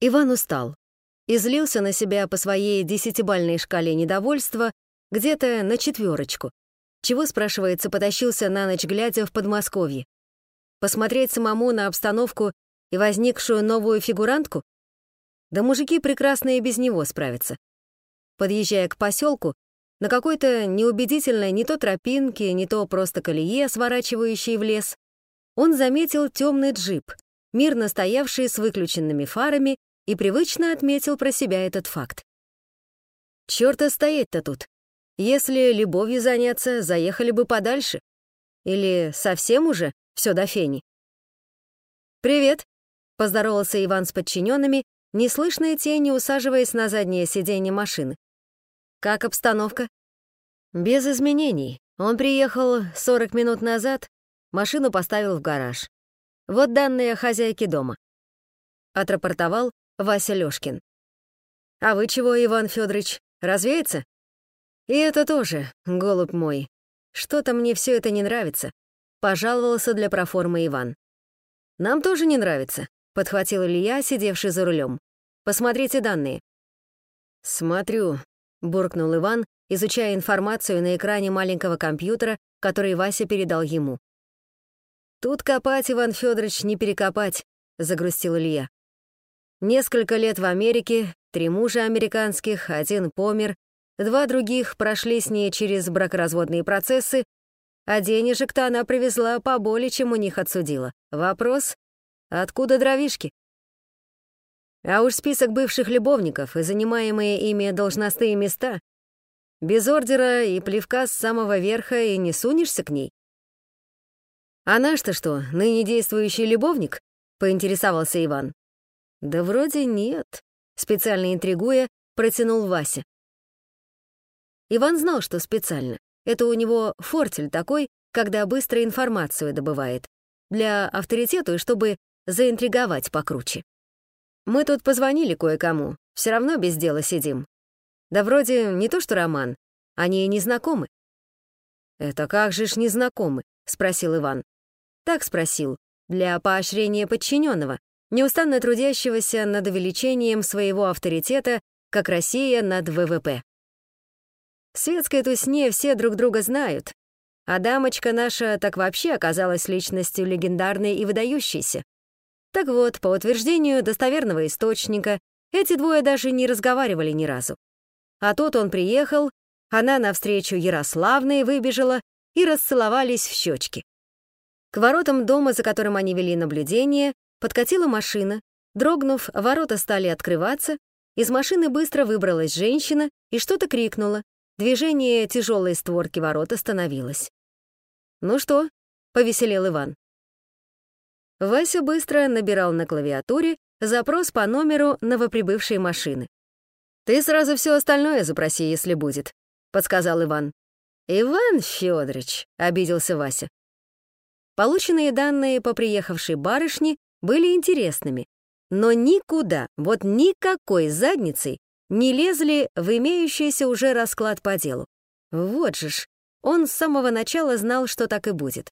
Иван устал. Излился на себя по своей десятибальной шкале недовольства где-то на четверочку. Чего, спрашивается, потащился на ночь глядя в Подмосковье? Посмотреть самому на обстановку и возникшую новую фигурантку? Да мужики прекрасно и без него справятся. Подъезжая к поселку, на какой-то неубедительной не то тропинке, не то просто колее, сворачивающей в лес, он заметил темный джип, мирно стоявший с выключенными фарами, и привычно отметил про себя этот факт. Чёрта стоять-то тут. Если любовью заняться, заехали бы подальше. Или совсем уже все до фени. «Привет», — поздоровался Иван с подчиненными, неслышной тени усаживаясь на заднее сиденье машины. «Как обстановка?» «Без изменений. Он приехал 40 минут назад, машину поставил в гараж. Вот данные хозяйки дома». Отрапортовал Вася Лёшкин. «А вы чего, Иван Федорович, развеется?» «И это тоже, голубь мой. Что-то мне все это не нравится», — пожаловался для проформы Иван. «Нам тоже не нравится», — подхватил Илья, сидевший за рулем. «Посмотрите данные». «Смотрю», — буркнул Иван, изучая информацию на экране маленького компьютера, который Вася передал ему. «Тут копать, Иван Федорович, не перекопать», — загрустил Илья. Несколько лет в Америке, три мужа американских, один помер, два других прошли с ней через бракоразводные процессы, а денежек-то она привезла поболее, чем у них отсудила. Вопрос — откуда дровишки? А уж список бывших любовников и занимаемые ими должностные места без ордера и плевка с самого верха и не сунешься к ней. «А наш-то что, ныне действующий любовник?» — поинтересовался Иван. «Да вроде нет», — специально интригуя, протянул Вася. Иван знал, что специально. Это у него фортель такой, когда быстро информацию добывает. Для авторитета и чтобы заинтриговать покруче. Мы тут позвонили кое-кому, все равно без дела сидим. Да вроде не то что роман, они и не знакомы. «Это как же ж не знакомы?» — спросил Иван. Так спросил, для поощрения подчиненного, неустанно трудящегося над увеличением своего авторитета, как Россия над ВВП. В светской тусне все друг друга знают, а дамочка наша так вообще оказалась личностью легендарной и выдающейся. Так вот, по утверждению достоверного источника, эти двое даже не разговаривали ни разу. А тут он приехал, она навстречу Ярославной выбежала и расцеловались в щечки. К воротам дома, за которым они вели наблюдение, Подкатила машина, дрогнув, ворота стали открываться, из машины быстро выбралась женщина и что-то крикнула. Движение тяжелой створки ворот остановилось. «Ну что?» — повеселел Иван. Вася быстро набирал на клавиатуре запрос по номеру новоприбывшей машины. «Ты сразу все остальное запроси, если будет», — подсказал Иван. «Иван Федорович», — обиделся Вася. Полученные данные по приехавшей барышне были интересными, но никуда, вот никакой задницей не лезли в имеющийся уже расклад по делу. Вот же ж, он с самого начала знал, что так и будет.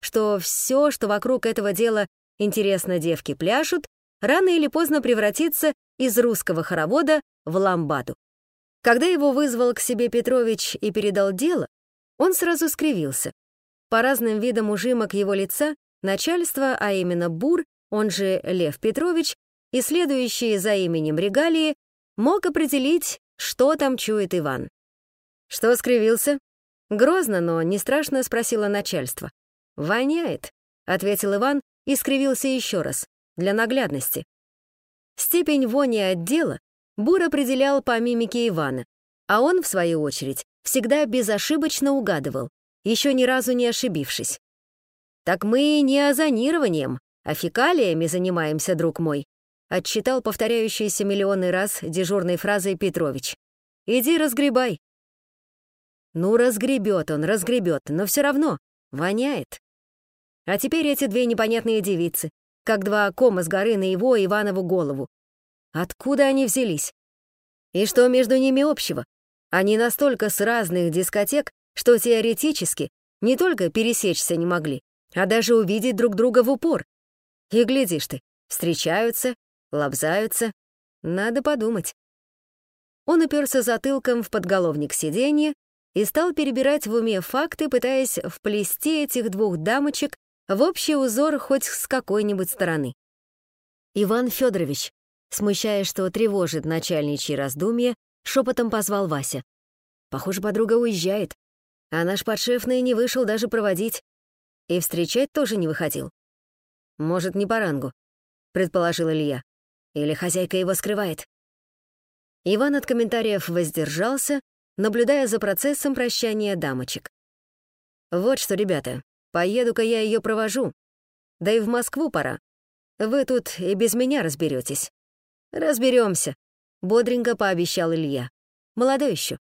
Что все, что вокруг этого дела интересно девки пляшут, рано или поздно превратится из русского хоровода в ламбаду. Когда его вызвал к себе Петрович и передал дело, он сразу скривился. По разным видам ужимок его лица начальство, а именно Бур, он же Лев Петрович, и следующие за именем регалии, мог определить, что там чует Иван. Что скривился? Грозно, но не страшно спросило начальство. «Воняет», — ответил Иван и скривился еще раз, для наглядности. Степень вони отдела Бур определял по мимике Ивана, а он, в свою очередь, всегда безошибочно угадывал, еще ни разу не ошибившись. «Так мы не озонированием, а фекалиями занимаемся, друг мой», отчитал повторяющийся миллионный раз дежурной фразой Петрович. «Иди разгребай». Ну, разгребет он, разгребет, но все равно воняет. А теперь эти две непонятные девицы, как два кома с горы на его и Иванову голову. Откуда они взялись? И что между ними общего? Они настолько с разных дискотек, что теоретически не только пересечься не могли, а даже увидеть друг друга в упор. И глядишь ты, встречаются, лобзаются, Надо подумать. Он уперся затылком в подголовник сиденья и стал перебирать в уме факты, пытаясь вплести этих двух дамочек в общий узор хоть с какой-нибудь стороны. Иван Федорович, смущаясь, что тревожит начальничьи раздумья, шепотом позвал Вася. Похоже, подруга уезжает, а наш подшефный не вышел даже проводить. И встречать тоже не выходил. Может, не по рангу, предположил Илья. Или хозяйка его скрывает. Иван от комментариев воздержался, наблюдая за процессом прощания дамочек. «Вот что, ребята, поеду-ка я ее провожу. Да и в Москву пора. Вы тут и без меня разберетесь. Разберемся, бодренько пообещал Илья. Молодой еще.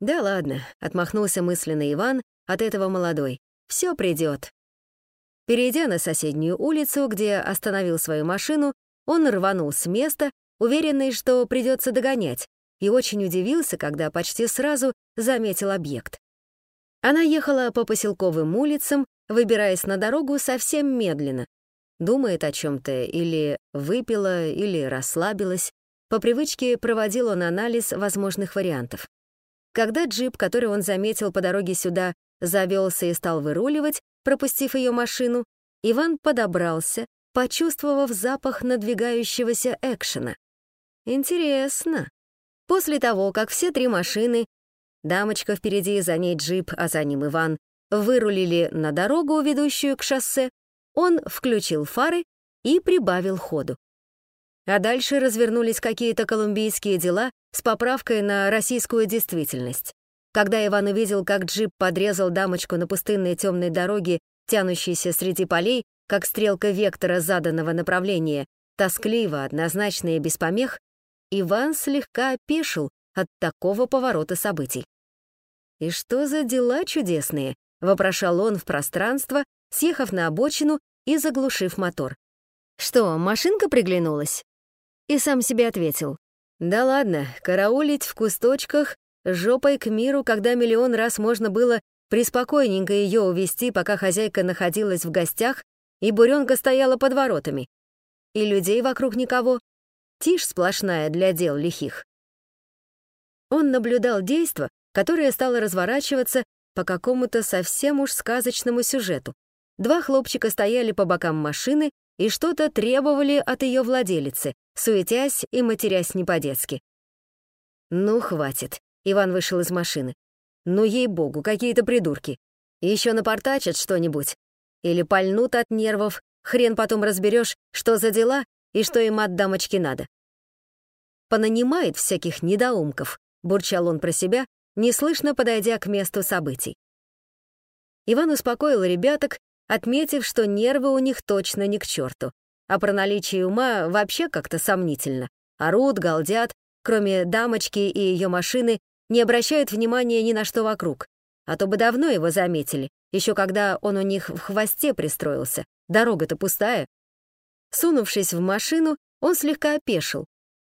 Да ладно, отмахнулся мысленно Иван, от этого молодой. Все придет. Перейдя на соседнюю улицу, где остановил свою машину, он рванул с места, уверенный, что придется догонять, и очень удивился, когда почти сразу заметил объект. Она ехала по поселковым улицам, выбираясь на дорогу совсем медленно. Думает о чем-то или выпила, или расслабилась. По привычке проводил он анализ возможных вариантов. Когда джип, который он заметил по дороге сюда, завелся и стал выруливать, пропустив ее машину, Иван подобрался, почувствовав запах надвигающегося экшена. Интересно. После того, как все три машины, дамочка впереди, за ней джип, а за ним Иван, вырулили на дорогу, ведущую к шоссе, он включил фары и прибавил ходу. А дальше развернулись какие-то колумбийские дела с поправкой на российскую действительность. Когда Иван увидел, как джип подрезал дамочку на пустынной темной дороге, тянущейся среди полей, как стрелка вектора заданного направления, тоскливо, однозначно и без помех, Иван слегка опешил от такого поворота событий. «И что за дела чудесные?» — вопрошал он в пространство, съехав на обочину и заглушив мотор. «Что, машинка приглянулась?» И сам себе ответил. «Да ладно, караулить в кусточках, жопой к миру, когда миллион раз можно было приспокойненько ее увести, пока хозяйка находилась в гостях, и буренка стояла под воротами. И людей вокруг никого, Тишь сплошная для дел лихих. Он наблюдал действо, которое стало разворачиваться по какому-то совсем уж сказочному сюжету. Два хлопчика стояли по бокам машины и что-то требовали от ее владелицы, суетясь и матерясь не по-детски. «Ну, хватит», — Иван вышел из машины. «Ну, ей-богу, какие-то придурки. Еще напортачат что-нибудь. Или пальнут от нервов, хрен потом разберешь, что за дела и что им от дамочки надо. Понанимает всяких недоумков, бурчал он про себя, неслышно подойдя к месту событий. Иван успокоил ребяток, отметив, что нервы у них точно не к черту, а про наличие ума вообще как-то сомнительно. Орут, галдят, кроме дамочки и ее машины, не обращают внимания ни на что вокруг. А то бы давно его заметили, еще когда он у них в хвосте пристроился. Дорога-то пустая. Сунувшись в машину, он слегка опешил.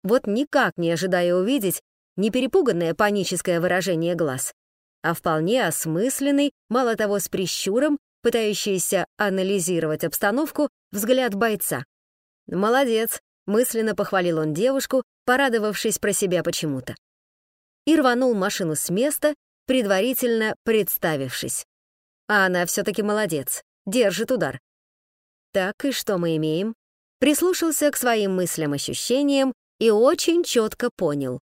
Вот никак не ожидая увидеть не перепуганное паническое выражение глаз, а вполне осмысленный, мало того, с прищуром, пытающийся анализировать обстановку, взгляд бойца. «Молодец», — мысленно похвалил он девушку, порадовавшись про себя почему-то. И рванул машину с места, предварительно представившись. А она все-таки молодец, держит удар. Так, и что мы имеем? прислушался к своим мыслям-ощущениям и очень четко понял.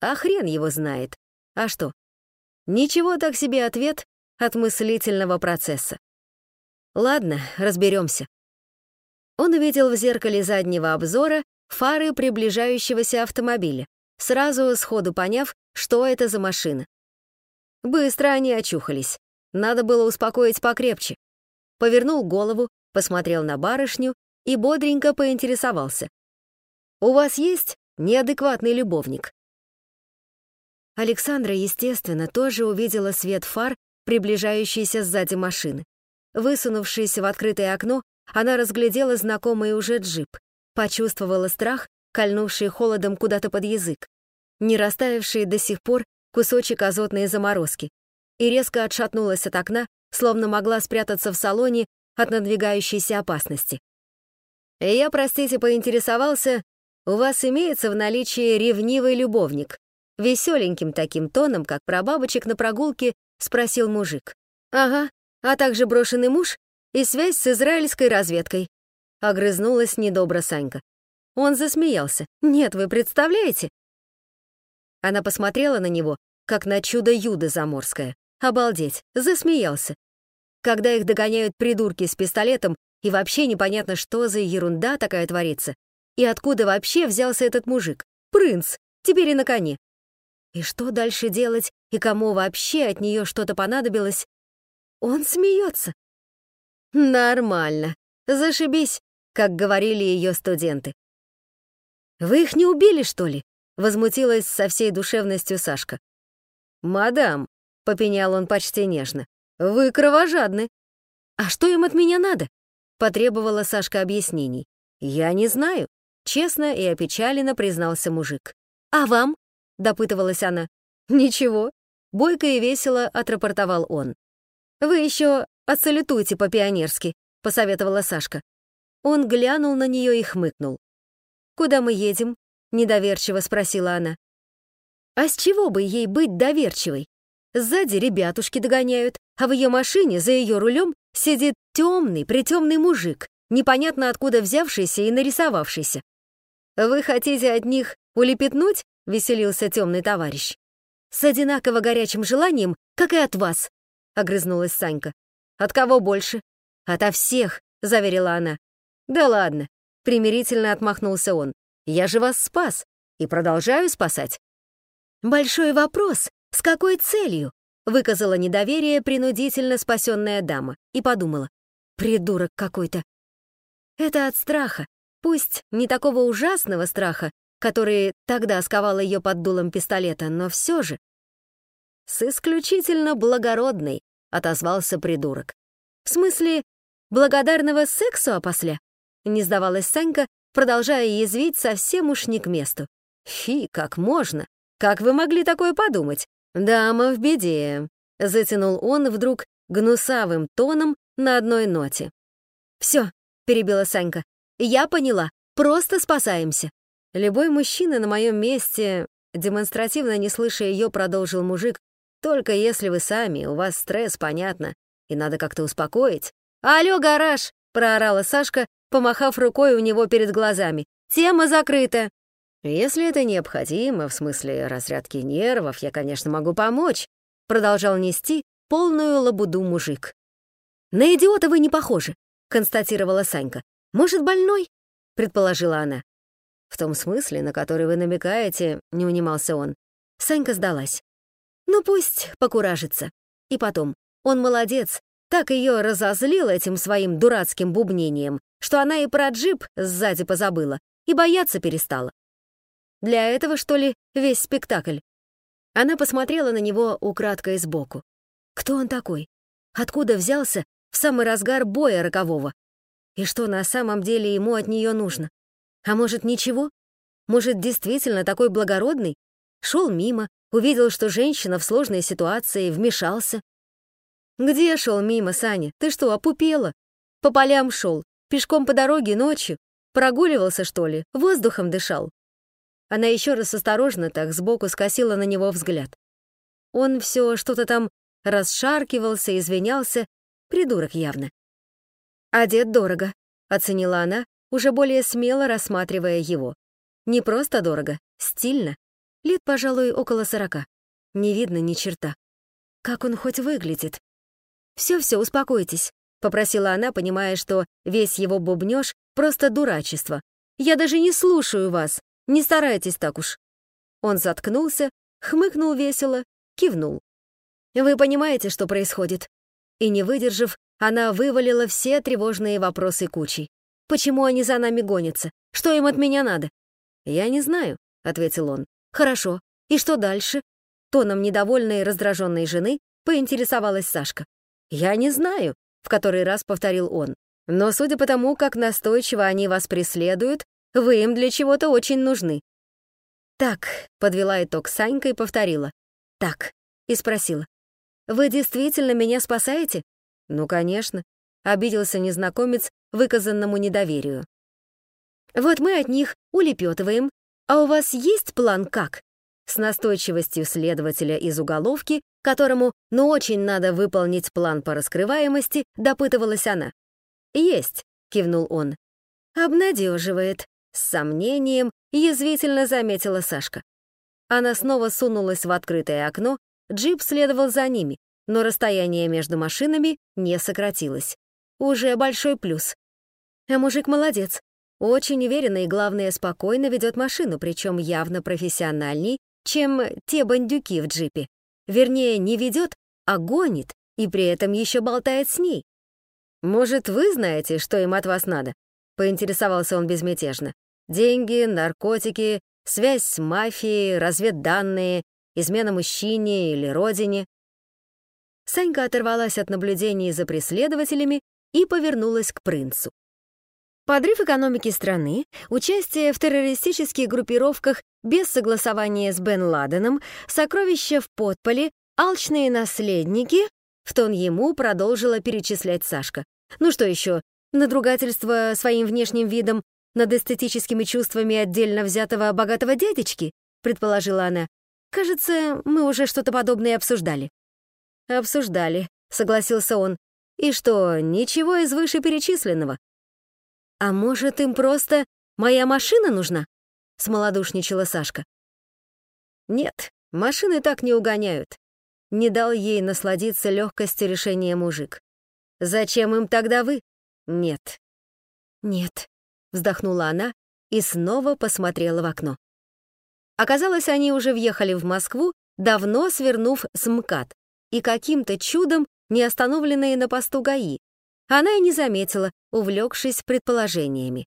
А хрен его знает. А что? Ничего так себе ответ от мыслительного процесса. Ладно, разберемся. Он увидел в зеркале заднего обзора фары приближающегося автомобиля, сразу сходу поняв, что это за машина. Быстро они очухались. Надо было успокоить покрепче. Повернул голову, посмотрел на барышню и бодренько поинтересовался. «У вас есть неадекватный любовник?» Александра, естественно, тоже увидела свет фар, приближающийся сзади машины. Высунувшись в открытое окно, она разглядела знакомый уже джип, почувствовала страх, кольнувший холодом куда-то под язык, не растаявший до сих пор кусочек азотной заморозки, и резко отшатнулась от окна, словно могла спрятаться в салоне от надвигающейся опасности. Я, простите, поинтересовался, у вас имеется в наличии ревнивый любовник?» Веселеньким таким тоном, как про бабочек на прогулке, спросил мужик. «Ага, а также брошенный муж и связь с израильской разведкой», огрызнулась недобро Санька. Он засмеялся. «Нет, вы представляете?» Она посмотрела на него, как на чудо-юдо заморское. Обалдеть, засмеялся. Когда их догоняют придурки с пистолетом, и вообще непонятно, что за ерунда такая творится. И откуда вообще взялся этот мужик? Принц, теперь и на коне. И что дальше делать, и кому вообще от нее что-то понадобилось? Он смеется. Нормально. Зашибись, как говорили ее студенты. «Вы их не убили, что ли?» — возмутилась со всей душевностью Сашка. «Мадам», — попенял он почти нежно, — «вы кровожадны». «А что им от меня надо?» — потребовала Сашка объяснений. «Я не знаю», — честно и опечаленно признался мужик. «А вам?» допытывалась она. «Ничего», — бойко и весело отрапортовал он. «Вы еще отсалютуйте по-пионерски», — посоветовала Сашка. Он глянул на нее и хмыкнул. «Куда мы едем?» — недоверчиво спросила она. «А с чего бы ей быть доверчивой? Сзади ребятушки догоняют, а в ее машине за ее рулем сидит темный, притемный мужик, непонятно откуда взявшийся и нарисовавшийся. Вы хотите от них улепетнуть — веселился темный товарищ. «С одинаково горячим желанием, как и от вас», — огрызнулась Санька. «От кого больше?» «Ото всех», — заверила она. «Да ладно», — примирительно отмахнулся он. «Я же вас спас и продолжаю спасать». «Большой вопрос, с какой целью?» — выказала недоверие принудительно спасенная дама и подумала. «Придурок какой-то». Это от страха, пусть не такого ужасного страха, который тогда сковал ее под дулом пистолета, но все же... «С исключительно благородной», — отозвался придурок. «В смысле, благодарного сексу опосля?» — не сдавалась Санька, продолжая язвить совсем уж не к месту. «Фи, как можно? Как вы могли такое подумать? Дама в беде», — затянул он вдруг гнусавым тоном на одной ноте. «Все», — перебила Санька, — «я поняла, просто спасаемся». Любой мужчина на моем месте, демонстративно не слыша ее, продолжил мужик, только если вы сами, у вас стресс, понятно, и надо как-то успокоить. «Алло, гараж!» — проорала Сашка, помахав рукой у него перед глазами. «Тема закрыта!» «Если это необходимо, в смысле разрядки нервов, я, конечно, могу помочь», — продолжал нести полную лабуду мужик. «На идиота вы не похожи», — констатировала Санька. «Может, больной?» — предположила она. «В том смысле, на который вы намекаете», — не унимался он. Санька сдалась. «Ну пусть покуражится. И потом, он молодец, так ее разозлил этим своим дурацким бубнением, что она и про джип сзади позабыла, и бояться перестала. Для этого, что ли, весь спектакль?» Она посмотрела на него украдкой сбоку. Кто он такой? Откуда взялся в самый разгар боя рокового? И что на самом деле ему от нее нужно? А может, ничего? Может, действительно такой благородный? Шел мимо, увидел, что женщина в сложной ситуации, вмешался. Где шел мимо, Саня? Ты что, опупела? По полям шел, пешком по дороге ночью. Прогуливался, что ли? Воздухом дышал. Она еще раз осторожно так сбоку скосила на него взгляд. Он все что-то там расшаркивался, извинялся, придурок явно. «Одет дорого», — оценила она, уже более смело рассматривая его. Не просто дорого, стильно. Лет, пожалуй, около сорока. Не видно ни черта. Как он хоть выглядит? «Все-все, успокойтесь», — попросила она, понимая, что весь его бубнёж — просто дурачество. «Я даже не слушаю вас, не старайтесь так уж». Он заткнулся, хмыкнул весело, кивнул. «Вы понимаете, что происходит?» И, не выдержав, она вывалила все тревожные вопросы кучей. Почему они за нами гонятся? Что им от меня надо?» «Я не знаю», — ответил он. «Хорошо. И что дальше?» Тоном недовольной и раздраженной жены поинтересовалась Сашка. «Я не знаю», — в который раз повторил он. «Но судя по тому, как настойчиво они вас преследуют, вы им для чего-то очень нужны». «Так», — подвела итог Санька и повторила. «Так», — и спросила. «Вы действительно меня спасаете?» «Ну, конечно», — обиделся незнакомец, выказанному недоверию. Вот мы от них улепетываем. А у вас есть план как? С настойчивостью следователя из уголовки, которому, ну, очень надо выполнить план по раскрываемости, допытывалась она. «Есть», — кивнул он. «Обнадеживает», — с сомнением язвительно заметила Сашка. Она снова сунулась в открытое окно, джип следовал за ними, но расстояние между машинами не сократилось. Уже большой плюс. А мужик молодец. Очень уверенно и, главное, спокойно ведет машину, причем явно профессиональней, чем те бандюки в джипе. Вернее, не ведет, а гонит, и при этом еще болтает с ней. «Может, вы знаете, что им от вас надо?» — поинтересовался он безмятежно. «Деньги, наркотики, связь с мафией, разведданные, измена мужчине или родине?» Санька оторвалась от наблюдений за преследователями и повернулась к принцу. Подрыв экономики страны, участие в террористических группировках без согласования с Бен Ладеном, сокровища в подполе, алчные наследники, в тон ему продолжила перечислять Сашка. Ну что еще, надругательство своим внешним видом над эстетическими чувствами отдельно взятого богатого дядечки, предположила она. Кажется, мы уже что-то подобное обсуждали. Обсуждали, согласился он. И что, ничего из вышеперечисленного? «А может, им просто моя машина нужна?» — смолодушничала Сашка. «Нет, машины так не угоняют», — не дал ей насладиться легкостью решения мужик. «Зачем им тогда вы?» «Нет». «Нет», — вздохнула она и снова посмотрела в окно. Оказалось, они уже въехали в Москву, давно свернув с МКАД, и каким-то чудом не остановленные на посту ГАИ, она и не заметила, увлекшись предположениями.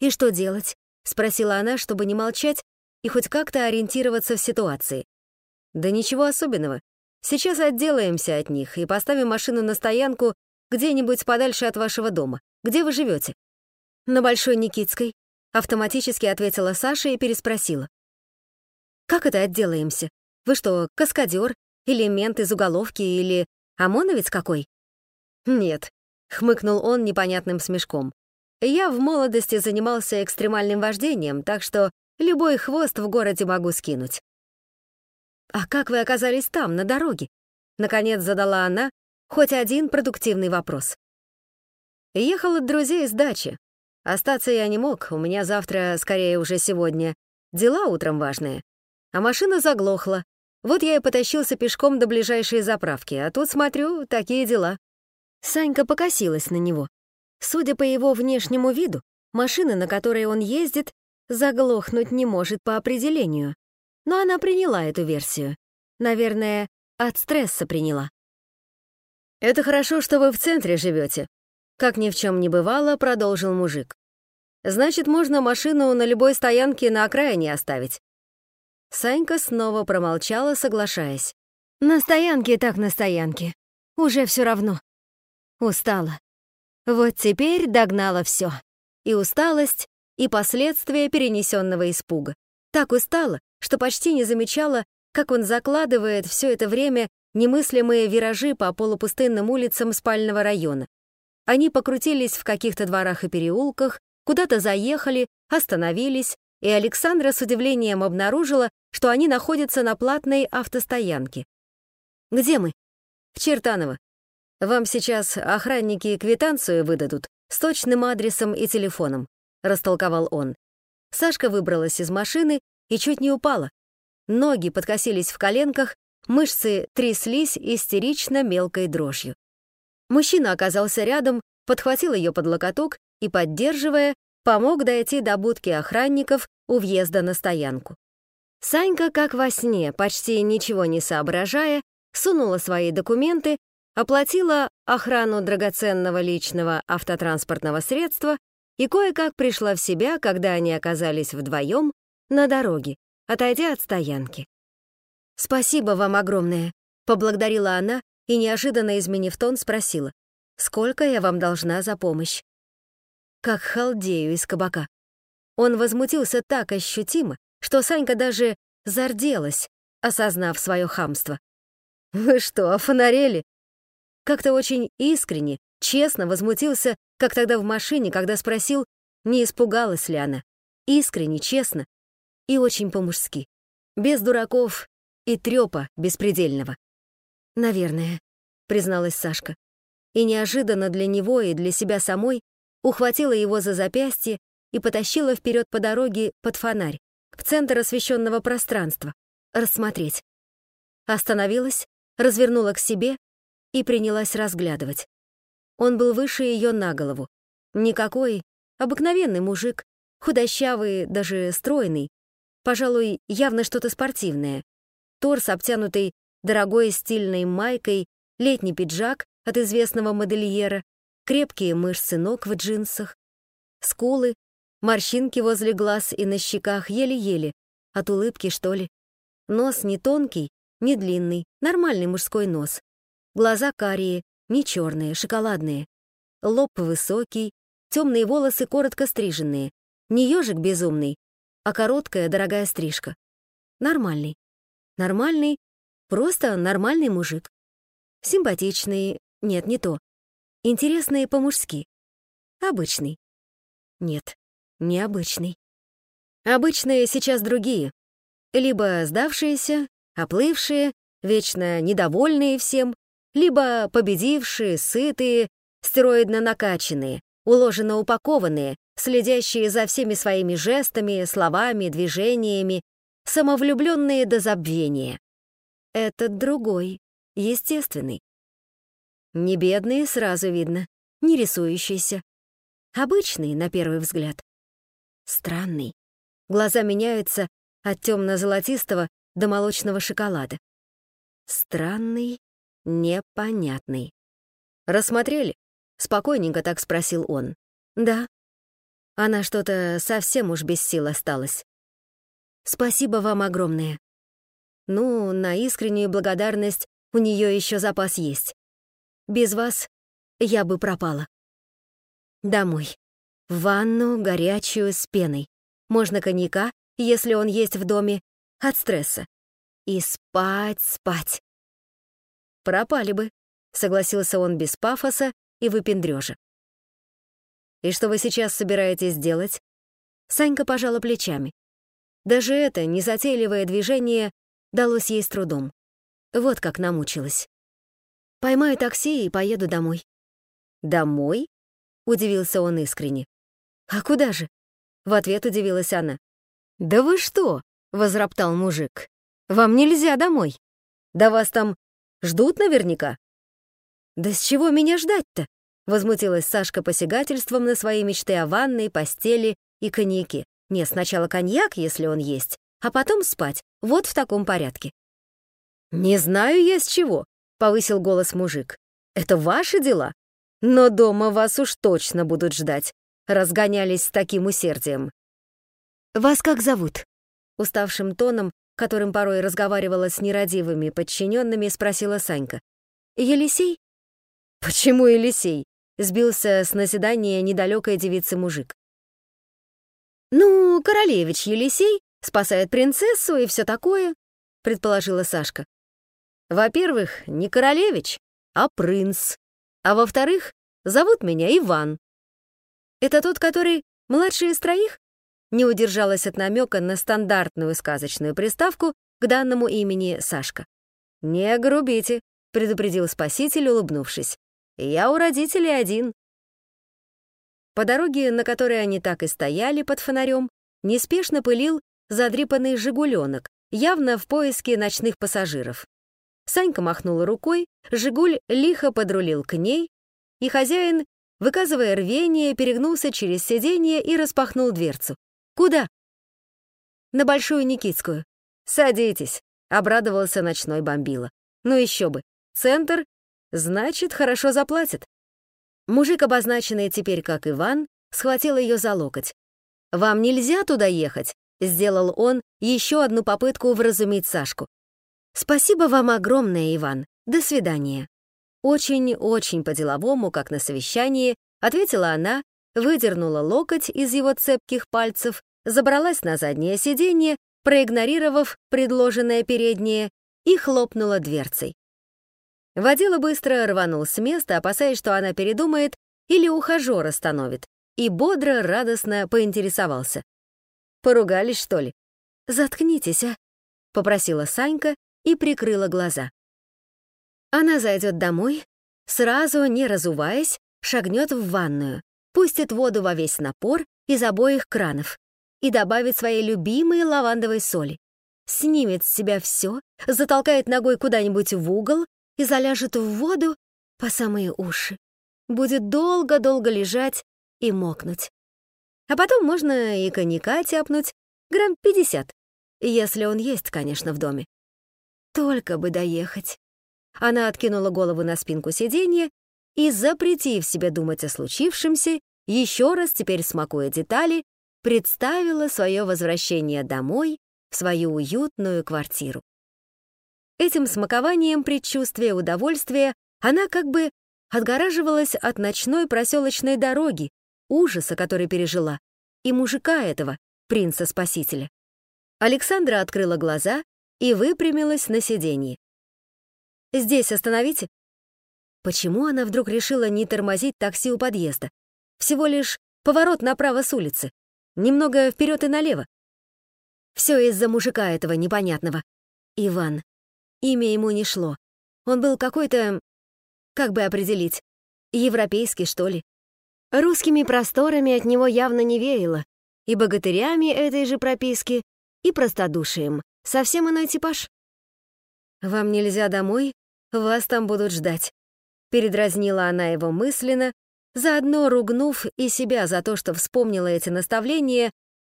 «И что делать?» — спросила она, чтобы не молчать и хоть как-то ориентироваться в ситуации. «Да ничего особенного. Сейчас отделаемся от них и поставим машину на стоянку где-нибудь подальше от вашего дома. Где вы живете?» «На Большой Никитской», — автоматически ответила Саша и переспросила. «Как это отделаемся? Вы что, каскадер? Или мент из уголовки? Или ОМОНовец какой?» «Нет, Хмыкнул он непонятным смешком. Я в молодости занимался экстремальным вождением, так что любой хвост в городе могу скинуть. «А как вы оказались там, на дороге?» Наконец задала она хоть один продуктивный вопрос. Ехал от друзей с дачи. Остаться я не мог, у меня завтра, скорее уже сегодня, дела утром важные. А машина заглохла. Вот я и потащился пешком до ближайшей заправки, а тут, смотрю, такие дела. Санька покосилась на него. Судя по его внешнему виду, машина, на которой он ездит, заглохнуть не может по определению. Но она приняла эту версию. Наверное, от стресса приняла. «Это хорошо, что вы в центре живете», — как ни в чем не бывало, продолжил мужик. «Значит, можно машину на любой стоянке на окраине оставить». Санька снова промолчала, соглашаясь. «На стоянке так на стоянке. Уже все равно. Устала. Вот теперь догнала все. И усталость, и последствия перенесенного испуга. Так устала, что почти не замечала, как он закладывает все это время немыслимые виражи по полупустынным улицам спального района. Они покрутились в каких-то дворах и переулках, куда-то заехали, остановились, и Александра с удивлением обнаружила, что они находятся на платной автостоянке. «Где мы?» «В Чертаново. Вам сейчас охранники квитанцию выдадут с точным адресом и телефоном», — растолковал он. Сашка выбралась из машины и чуть не упала. Ноги подкосились в коленках, мышцы тряслись истерично мелкой дрожью. Мужчина оказался рядом, подхватил ее под локоток и, поддерживая, помог дойти до будки охранников у въезда на стоянку. Санька, как во сне, почти ничего не соображая, сунула свои документы оплатила охрану драгоценного личного автотранспортного средства и кое-как пришла в себя, когда они оказались вдвоем на дороге, отойдя от стоянки. «Спасибо вам огромное», — поблагодарила она и, неожиданно изменив тон, спросила, «Сколько я вам должна за помощь?» Как халдею из кабака. Он возмутился так ощутимо, что Санька даже зарделась, осознав свое хамство. «Вы что, офонарели?» Как-то очень искренне, честно возмутился, как тогда в машине, когда спросил, не испугалась ли она, искренне, честно и очень по-мужски, без дураков и трёпа беспредельного. «Наверное», — призналась Сашка, и неожиданно для него и для себя самой ухватила его за запястье и потащила вперед по дороге под фонарь, в центр освещенного пространства, рассмотреть. Остановилась, развернула к себе и принялась разглядывать. Он был выше ее на голову. Никакой, обыкновенный мужик, худощавый, даже стройный, пожалуй, явно что-то спортивное. Торс, обтянутый дорогой стильной майкой, летний пиджак от известного модельера, крепкие мышцы ног в джинсах, скулы, морщинки возле глаз и на щеках еле-еле, от улыбки, что ли. Нос не тонкий, не длинный, нормальный мужской нос. Глаза карие, не черные, шоколадные. Лоб высокий, темные волосы коротко стриженные. Не ежик безумный, а короткая дорогая стрижка. Нормальный. Нормальный, просто нормальный мужик. Симпатичный, нет, не то. Интересный по-мужски. Обычный. Нет, необычный. Обычные сейчас другие. Либо сдавшиеся, оплывшие, вечно недовольные всем, либо победившие, сытые, стероидно накачанные, уложенно упакованные, следящие за всеми своими жестами, словами, движениями, самовлюбленные до забвения. Этот другой, естественный. Не бедный, сразу видно, не рисующийся. Обычный, на первый взгляд. Странный. Глаза меняются от темно-золотистого до молочного шоколада. Странный, непонятный. «Рассмотрели?» — спокойненько так спросил он. «Да». Она что-то совсем уж без сил осталась. «Спасибо вам огромное». Ну, на искреннюю благодарность у нее еще запас есть. Без вас я бы пропала. Домой. В ванну, горячую, с пеной. Можно коньяка, если он есть в доме, от стресса. И спать, спать. Пропали бы, согласился он без пафоса и выпендрежа. И что вы сейчас собираетесь делать? Санька пожала плечами. Даже это незатейливое движение далось ей с трудом. Вот как намучилась. Поймаю такси и поеду домой. Домой? Удивился он искренне. А куда же? В ответ удивилась она. Да вы что? Возроптал мужик. Вам нельзя домой. Да вас там Ждут наверняка». «Да с чего меня ждать-то?» — возмутилась Сашка посягательством на свои мечты о ванной, постели и коньяке. «Не, сначала коньяк, если он есть, а потом спать. Вот в таком порядке». «Не знаю я с чего», — повысил голос мужик. «Это ваши дела? Но дома вас уж точно будут ждать», — разгонялись с таким усердием. «Вас как зовут?» Уставшим тоном которым порой разговаривала с нерадивыми подчиненными, спросила Санька. «Елисей?» «Почему Елисей?» — сбился с назидания недалекой девицы мужик. «Ну, королевич Елисей спасает принцессу и все такое», — предположила Сашка. «Во-первых, не королевич, а принц. А во-вторых, зовут меня Иван. Это тот, который младший из троих?» Не удержалась от намека на стандартную сказочную приставку к данному имени Сашка. «Не грубите», — предупредил спаситель, улыбнувшись. «Я у родителей один». По дороге, на которой они так и стояли под фонарем, неспешно пылил задрипанный «Жигуленок», явно в поиске ночных пассажиров. Санька махнула рукой, «Жигуль» лихо подрулил к ней, и хозяин, выказывая рвение, перегнулся через сиденье и распахнул дверцу. «Куда?» «На Большую Никитскую». «Садитесь», — обрадовался ночной бомбила. «Ну еще бы. Центр, значит, хорошо заплатят». Мужик, обозначенный теперь как Иван, схватил ее за локоть. «Вам нельзя туда ехать», — сделал он еще одну попытку вразумить Сашку. «Спасибо вам огромное, Иван. До свидания». Очень-очень по-деловому, как на совещании, ответила она, выдернула локоть из его цепких пальцев забралась на заднее сиденье, проигнорировав предложенное переднее, и хлопнула дверцей. Водила быстро рванул с места, опасаясь, что она передумает или ухажер остановит, и бодро, радостно поинтересовался. «Поругались, что ли?» «Заткнитесь, а?» — попросила Санька и прикрыла глаза. Она зайдет домой, сразу, не разуваясь, шагнет в ванную, пустит воду во весь напор из обоих кранов и добавит своей любимой лавандовой соли. Снимет с себя все, затолкает ногой куда-нибудь в угол и заляжет в воду по самые уши. Будет долго-долго лежать и мокнуть. А потом можно и коньяка тяпнуть, грамм пятьдесят, если он есть, конечно, в доме. Только бы доехать. Она откинула голову на спинку сиденья и, запретив себе думать о случившемся, еще раз теперь смакуя детали, представила свое возвращение домой в свою уютную квартиру. Этим смакованием предчувствия удовольствия она как бы отгораживалась от ночной проселочной дороги, ужаса, который пережила, и мужика этого, принца-спасителя. Александра открыла глаза и выпрямилась на сиденье. «Здесь остановите». Почему она вдруг решила не тормозить такси у подъезда? Всего лишь поворот направо с улицы, немного вперед и налево. Все из-за мужика этого непонятного. Иван. Имя ему не шло. Он был какой-то... Как бы определить? Европейский, что ли? Русскими просторами от него явно не веяло, и богатырями этой же прописки, и простодушием. Совсем иной типаж. «Вам нельзя домой? Вас там будут ждать», — передразнила она его мысленно, заодно ругнув и себя за то, что вспомнила эти наставления,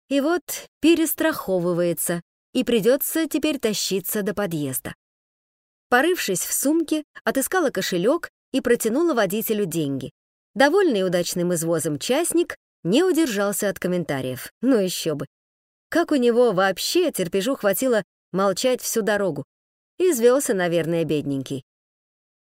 и вот перестраховывается, и придется теперь тащиться до подъезда. Порывшись в сумке, отыскала кошелек и протянула водителю деньги. Довольный удачным извозом частник не удержался от комментариев. Ну еще бы. Как у него вообще терпежу хватило молчать всю дорогу? Извелся, наверное, бедненький.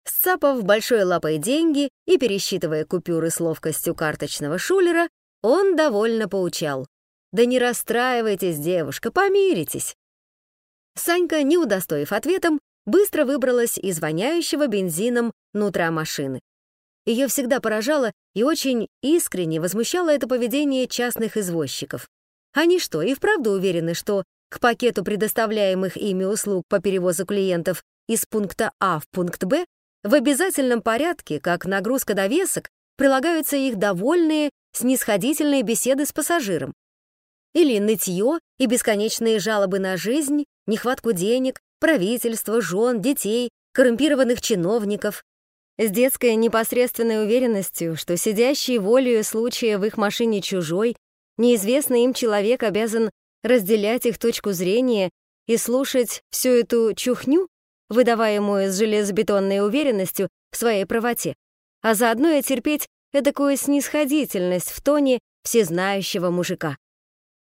Сцапав большой лапой деньги и пересчитывая купюры с ловкостью карточного шулера, он довольно поучал. «Да не расстраивайтесь, девушка, помиритесь». Санька, не удостоив ответом, быстро выбралась из воняющего бензином нутра машины. Ее всегда поражало и очень искренне возмущало это поведение частных извозчиков. Они что, и вправду уверены, что к пакету предоставляемых ими услуг по перевозу клиентов из пункта А в пункт Б в обязательном порядке, как нагрузка довесок, прилагаются их довольные, снисходительные беседы с пассажиром. Или нытье и бесконечные жалобы на жизнь, нехватку денег, правительство, жен, детей, коррумпированных чиновников, с детской непосредственной уверенностью, что сидящий волею случая в их машине чужой, неизвестный им человек обязан разделять их точку зрения и слушать всю эту чухню, выдаваемую с железобетонной уверенностью в своей правоте, а заодно и терпеть эдакую снисходительность в тоне всезнающего мужика.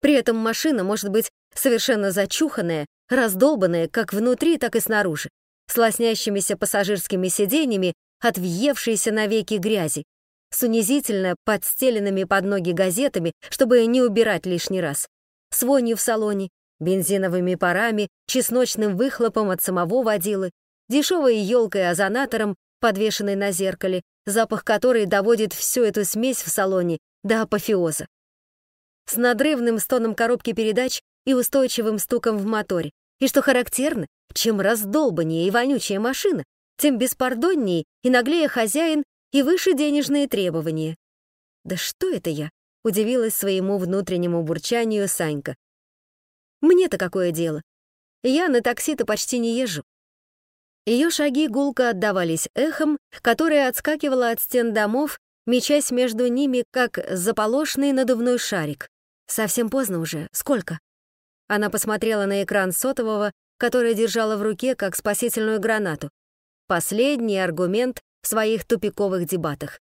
При этом машина может быть совершенно зачуханная, раздолбанная как внутри, так и снаружи, с лоснящимися пассажирскими сиденьями от въевшейся навеки грязи, с унизительно подстеленными под ноги газетами, чтобы не убирать лишний раз, с вонью в салоне, бензиновыми парами, чесночным выхлопом от самого водилы, дешевой елкой-озонатором, подвешенной на зеркале, запах которой доводит всю эту смесь в салоне до апофеоза. С надрывным стоном коробки передач и устойчивым стуком в моторе. И что характерно, чем раздолбаннее и вонючая машина, тем беспардоннее и наглее хозяин и выше денежные требования. «Да что это я?» — удивилась своему внутреннему бурчанию Санька. «Мне-то какое дело? Я на такси-то почти не езжу». Ее шаги гулко отдавались эхом, которое отскакивало от стен домов, мечась между ними, как заполошный надувной шарик. Совсем поздно уже. Сколько? Она посмотрела на экран сотового, который держала в руке, как спасительную гранату. Последний аргумент в своих тупиковых дебатах.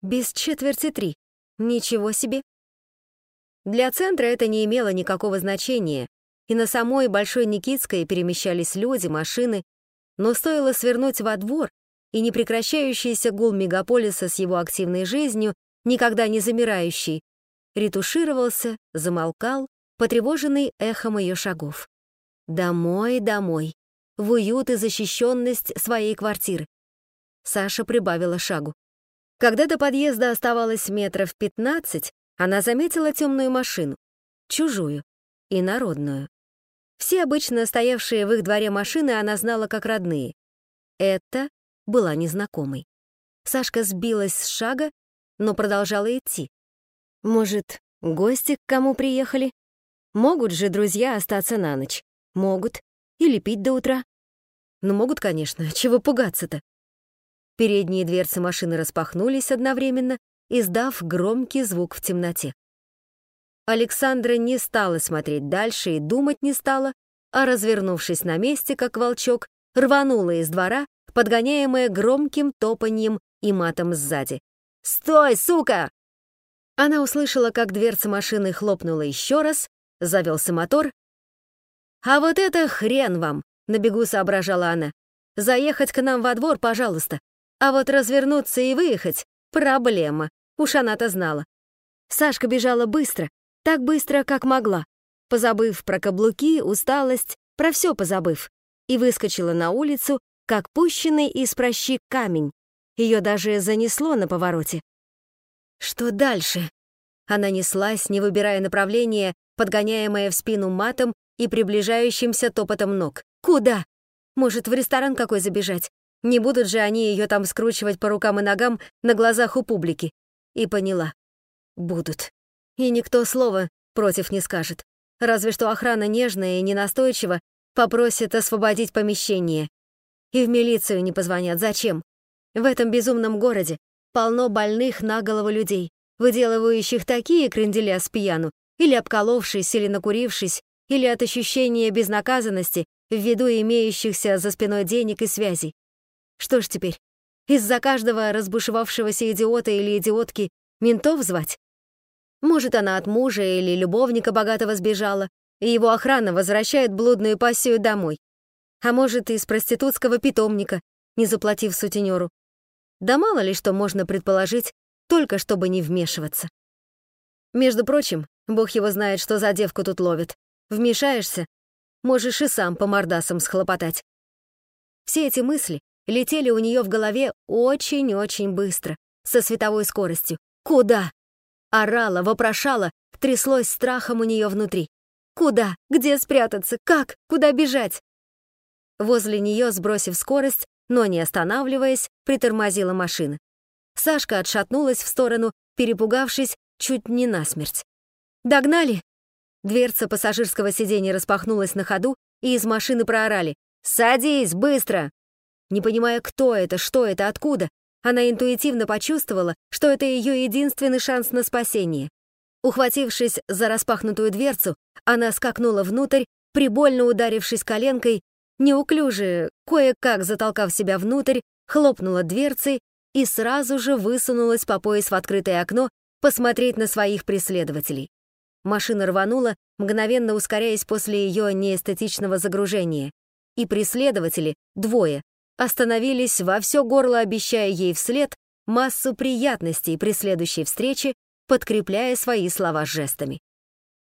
Без четверти три. Ничего себе. Для центра это не имело никакого значения, и на самой Большой Никитской перемещались люди, машины, но стоило свернуть во двор, и непрекращающийся гул мегаполиса с его активной жизнью, никогда не замирающий, ретушировался, замолкал, потревоженный эхом ее шагов. Домой, домой в уют и защищенность своей квартиры. Саша прибавила шагу. Когда до подъезда оставалось метров пятнадцать, она заметила темную машину, чужую и народную. Все обычно стоявшие в их дворе машины она знала как родные. Это была незнакомой. Сашка сбилась с шага, но продолжала идти. Может, гости к кому приехали? Могут же друзья остаться на ночь. Могут. Или пить до утра. Ну, могут, конечно. Чего пугаться-то? Передние дверцы машины распахнулись одновременно, издав громкий звук в темноте. Александра не стала смотреть дальше и думать не стала, а, развернувшись на месте, как волчок, рванула из двора, подгоняемая громким топаньем и матом сзади. «Стой, сука!» Она услышала, как дверца машины хлопнула еще раз, завелся мотор. «А вот это хрен вам!» — на бегу соображала она. «Заехать к нам во двор, пожалуйста. А вот развернуться и выехать — проблема. Уж она-то знала». Сашка бежала быстро, так быстро, как могла, позабыв про каблуки, усталость, про все позабыв, и выскочила на улицу, как пущенный из прощи камень. Ее даже занесло на повороте. Что дальше? Она неслась, не выбирая направления, подгоняемая в спину матом и приближающимся топотом ног. Куда? Может, в ресторан какой забежать? Не будут же они ее там скручивать по рукам и ногам на глазах у публики. И поняла. Будут. И никто слова против не скажет. Разве что охрана нежная и ненастойчива попросит освободить помещение. И в милицию не позвонят. Зачем? В этом безумном городе полно больных на голову людей, выделывающих такие кренделя с пьяну, или обколовшись, или накурившись, или от ощущения безнаказанности ввиду имеющихся за спиной денег и связей. Что ж теперь, из-за каждого разбушевавшегося идиота или идиотки ментов звать? Может, она от мужа или любовника богатого сбежала, и его охрана возвращает блудную пассию домой. А может, из проститутского питомника, не заплатив сутенеру. Да мало ли что можно предположить, только чтобы не вмешиваться. Между прочим, бог его знает, что за девку тут ловит. Вмешаешься, можешь и сам по мордасам схлопотать. Все эти мысли летели у нее в голове очень-очень быстро, со световой скоростью. Куда? Орала, вопрошала, тряслось страхом у нее внутри. Куда? Где спрятаться? Как? Куда бежать? Возле нее, сбросив скорость, но не останавливаясь, притормозила машина. Сашка отшатнулась в сторону, перепугавшись чуть не насмерть. «Догнали?» Дверца пассажирского сиденья распахнулась на ходу, и из машины проорали. «Садись, быстро!» Не понимая, кто это, что это, откуда, она интуитивно почувствовала, что это ее единственный шанс на спасение. Ухватившись за распахнутую дверцу, она скакнула внутрь, прибольно ударившись коленкой, неуклюже, кое-как затолкав себя внутрь, хлопнула дверцей и сразу же высунулась по пояс в открытое окно посмотреть на своих преследователей. Машина рванула, мгновенно ускоряясь после ее неэстетичного загружения. И преследователи, двое, остановились во все горло, обещая ей вслед массу приятностей при следующей встрече, подкрепляя свои слова жестами.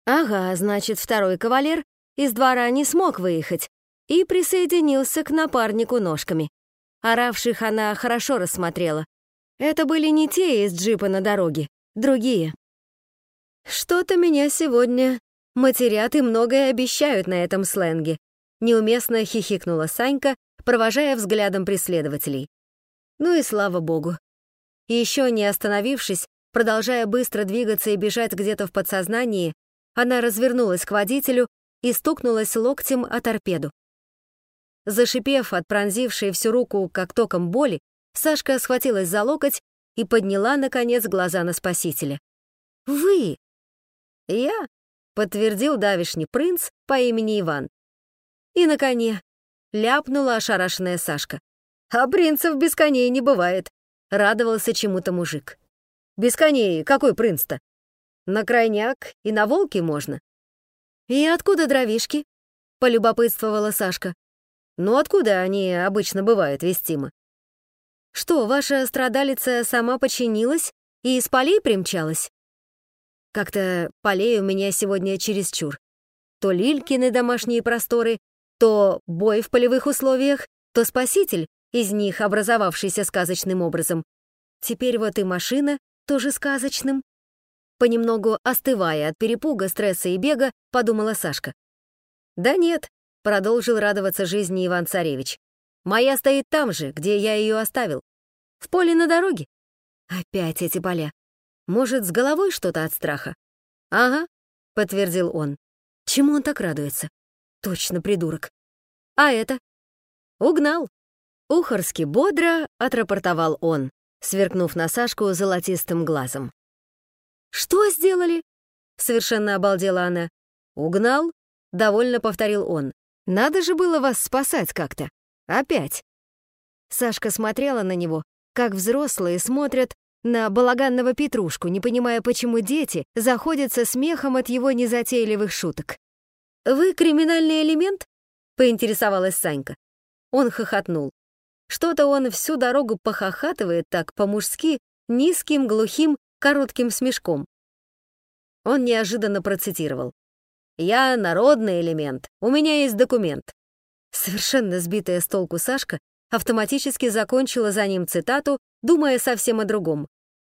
Ага, значит, второй кавалер из двора не смог выехать и присоединился к напарнику ножками. Оравших она хорошо рассмотрела. Это были не те из джипа на дороге, другие. Что-то меня сегодня матерят и многое обещают на этом сленге. Неуместно хихикнула Санька, провожая взглядом преследователей. Ну и слава богу. Еще не остановившись, продолжая быстро двигаться и бежать где-то в подсознании, она развернулась к водителю и стукнулась локтем о торпеду. Зашипев от пронзившей всю руку как током боли, Сашка схватилась за локоть и подняла, наконец, глаза на спасителя. «Вы!» «Я», — подтвердил давишний принц по имени Иван. «И на коне, ляпнула ошарашенная Сашка. «А принцев без коней не бывает», — радовался чему-то мужик. «Без коней какой принц-то? На крайняк и на волке можно». «И откуда дровишки?» — полюбопытствовала Сашка. «Ну откуда они обычно бывают вестимы?» «Что, ваша страдалица сама починилась и из полей примчалась?» «Как-то полей у меня сегодня чересчур. То Лилькины домашние просторы, то бой в полевых условиях, то спаситель, из них образовавшийся сказочным образом. Теперь вот и машина тоже сказочным. Понемногу остывая от перепуга, стресса и бега, подумала Сашка. «Да нет», — продолжил радоваться жизни Иван-Царевич. «Моя стоит там же, где я ее оставил. В поле на дороге. Опять эти поля. Может, с головой что-то от страха? Ага, подтвердил он. Чему он так радуется? Точно придурок. А это? Угнал. Ухарски бодро отрапортовал он, сверкнув на Сашку золотистым глазом. «Что сделали?» — совершенно обалдела она. «Угнал?» — довольно повторил он. «Надо же было вас спасать как-то. Опять». Сашка смотрела на него, как взрослые смотрят на балаганного Петрушку, не понимая, почему дети заходятся смехом от его незатейливых шуток. «Вы криминальный элемент?» — поинтересовалась Санька. Он хохотнул. Что-то он всю дорогу похохатывает так по-мужски, низким, глухим, коротким смешком. Он неожиданно процитировал. «Я народный элемент, у меня есть документ». Совершенно сбитая с толку Сашка автоматически закончила за ним цитату, думая совсем о другом.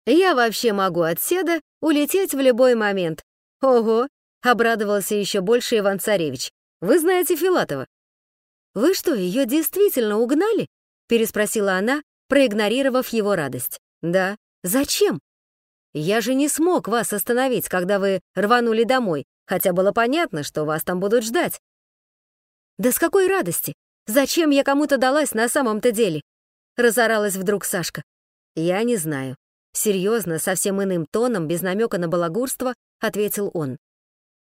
«Я вообще могу от седа улететь в любой момент». «Ого!» — обрадовался еще больше Иван-Царевич. «Вы знаете Филатова?» «Вы что, ее действительно угнали?» — переспросила она, проигнорировав его радость. «Да. Зачем?» «Я же не смог вас остановить, когда вы рванули домой, хотя было понятно, что вас там будут ждать». «Да с какой радости? Зачем я кому-то далась на самом-то деле?» Разоралась вдруг Сашка. «Я не знаю». Серьезно, совсем иным тоном, без намека на балагурство, ответил он.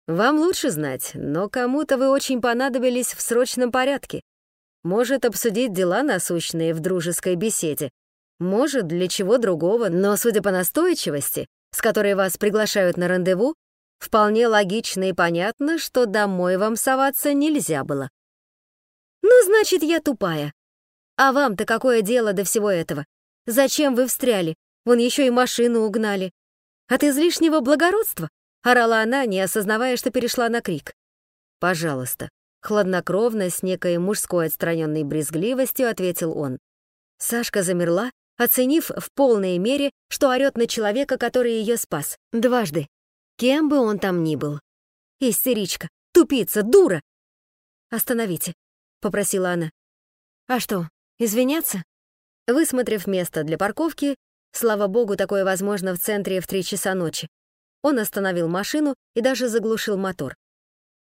«Вам лучше знать, но кому-то вы очень понадобились в срочном порядке. Может, обсудить дела насущные в дружеской беседе. Может, для чего другого, но, судя по настойчивости, с которой вас приглашают на рандеву, вполне логично и понятно, что домой вам соваться нельзя было. «Ну, значит, я тупая. А вам-то какое дело до всего этого? Зачем вы встряли? Вон еще и машину угнали. От излишнего благородства?» — орала она, не осознавая, что перешла на крик. «Пожалуйста», — хладнокровно, с некой мужской отстраненной брезгливостью ответил он. Сашка замерла, оценив в полной мере, что орёт на человека, который ее спас. Дважды. Кем бы он там ни был. Истеричка, тупица, дура! Остановите. — попросила она. «А что, извиняться?» Высмотрев место для парковки, слава богу, такое возможно в центре в три часа ночи, он остановил машину и даже заглушил мотор.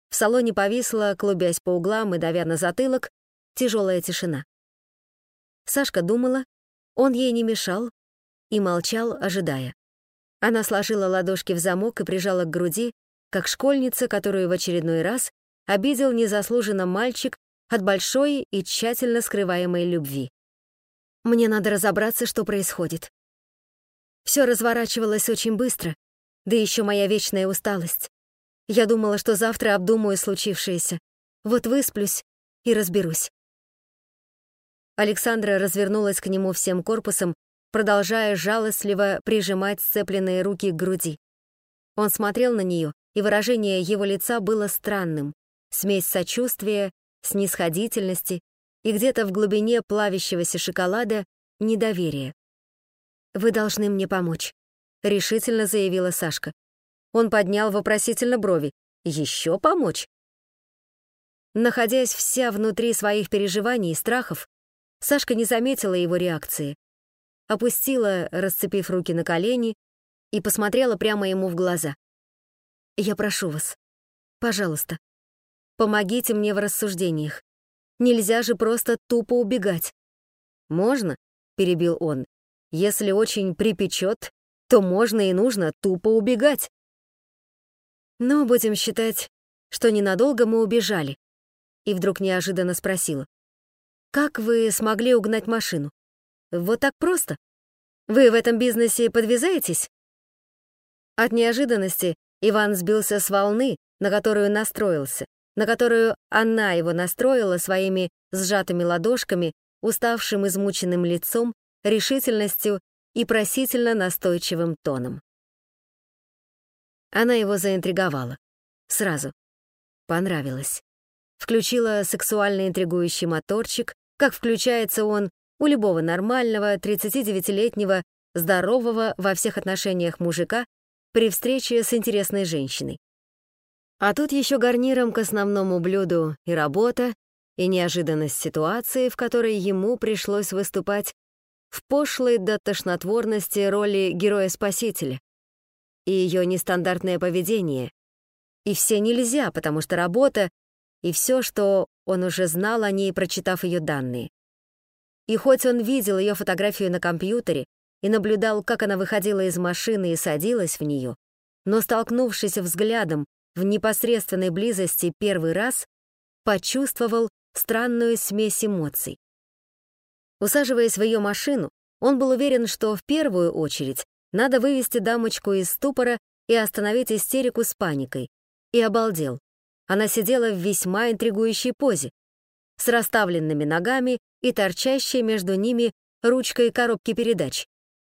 В салоне повисла, клубясь по углам и давя на затылок, тяжелая тишина. Сашка думала, он ей не мешал и молчал, ожидая. Она сложила ладошки в замок и прижала к груди, как школьница, которую в очередной раз обидел незаслуженно мальчик от большой и тщательно скрываемой любви. Мне надо разобраться, что происходит. Все разворачивалось очень быстро, да еще моя вечная усталость. Я думала, что завтра обдумаю случившееся. Вот высплюсь и разберусь. Александра развернулась к нему всем корпусом, продолжая жалостливо прижимать сцепленные руки к груди. Он смотрел на нее, и выражение его лица было странным, смесь сочувствия снисходительности и где-то в глубине плавящегося шоколада недоверие. «Вы должны мне помочь», — решительно заявила Сашка. Он поднял вопросительно брови. «Еще помочь?» Находясь вся внутри своих переживаний и страхов, Сашка не заметила его реакции. Опустила, расцепив руки на колени, и посмотрела прямо ему в глаза. «Я прошу вас, пожалуйста, Помогите мне в рассуждениях. Нельзя же просто тупо убегать. Можно, перебил он. Если очень припечет, то можно и нужно тупо убегать. Но будем считать, что ненадолго мы убежали. И вдруг неожиданно спросила. Как вы смогли угнать машину? Вот так просто? Вы в этом бизнесе подвязаетесь? От неожиданности Иван сбился с волны, на которую настроился, на которую она его настроила своими сжатыми ладошками, уставшим измученным лицом, решительностью и просительно настойчивым тоном. Она его заинтриговала. Сразу. Понравилось. Включила сексуально интригующий моторчик, как включается он у любого нормального 39-летнего здорового во всех отношениях мужика при встрече с интересной женщиной. А тут еще гарниром к основному блюду и работа, и неожиданность ситуации, в которой ему пришлось выступать в пошлой до тошнотворности роли героя-спасителя, и ее нестандартное поведение. И все нельзя, потому что работа и все, что он уже знал о ней, прочитав ее данные. И хоть он видел ее фотографию на компьютере и наблюдал, как она выходила из машины и садилась в нее, но, столкнувшись взглядом в непосредственной близости первый раз, почувствовал странную смесь эмоций. Усаживаясь в ее машину, он был уверен, что в первую очередь надо вывести дамочку из ступора и остановить истерику с паникой, и обалдел. Она сидела в весьма интригующей позе, с расставленными ногами и торчащей между ними ручкой коробки передач.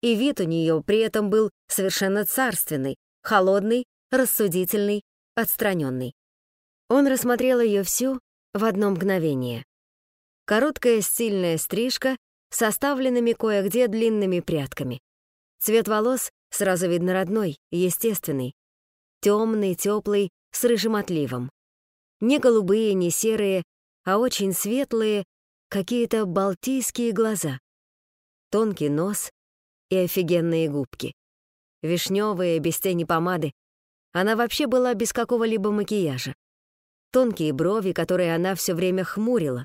И вид у нее при этом был совершенно царственный, холодный, рассудительный, отстраненный. Он рассмотрел ее всю в одно мгновение. Короткая стильная стрижка с оставленными кое-где длинными прядками. Цвет волос сразу видно родной, естественный. Темный, теплый, с рыжим отливом. Не голубые, не серые, а очень светлые, какие-то балтийские глаза. Тонкий нос и офигенные губки. Вишневые, без тени помады. Она вообще была без какого-либо макияжа. Тонкие брови, которые она все время хмурила,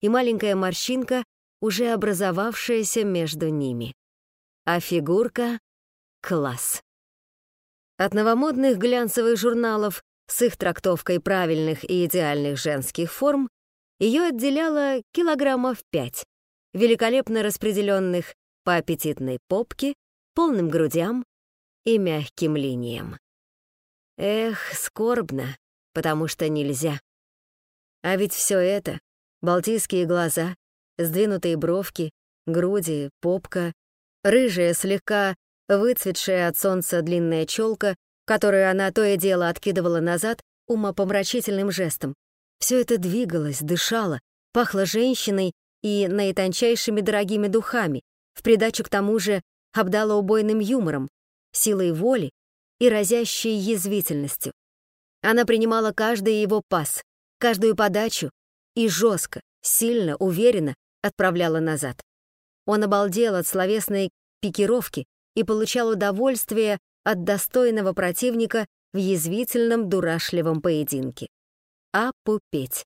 и маленькая морщинка, уже образовавшаяся между ними. А фигурка — класс. От новомодных глянцевых журналов с их трактовкой правильных и идеальных женских форм ее отделяло килограммов пять, великолепно распределенных по аппетитной попке, полным грудям и мягким линиям. Эх, скорбно, потому что нельзя. А ведь все это — балтийские глаза, сдвинутые бровки, груди, попка, рыжая, слегка выцветшая от солнца длинная челка, которую она то и дело откидывала назад умопомрачительным жестом. Все это двигалось, дышало, пахло женщиной и наитончайшими дорогими духами, в придачу к тому же обдало убойным юмором, силой воли и разящей язвительностью. Она принимала каждый его пас, каждую подачу и жестко, сильно, уверенно отправляла назад. Он обалдел от словесной пикировки и получал удовольствие от достойного противника в язвительном дурашливом поединке. А пупеть.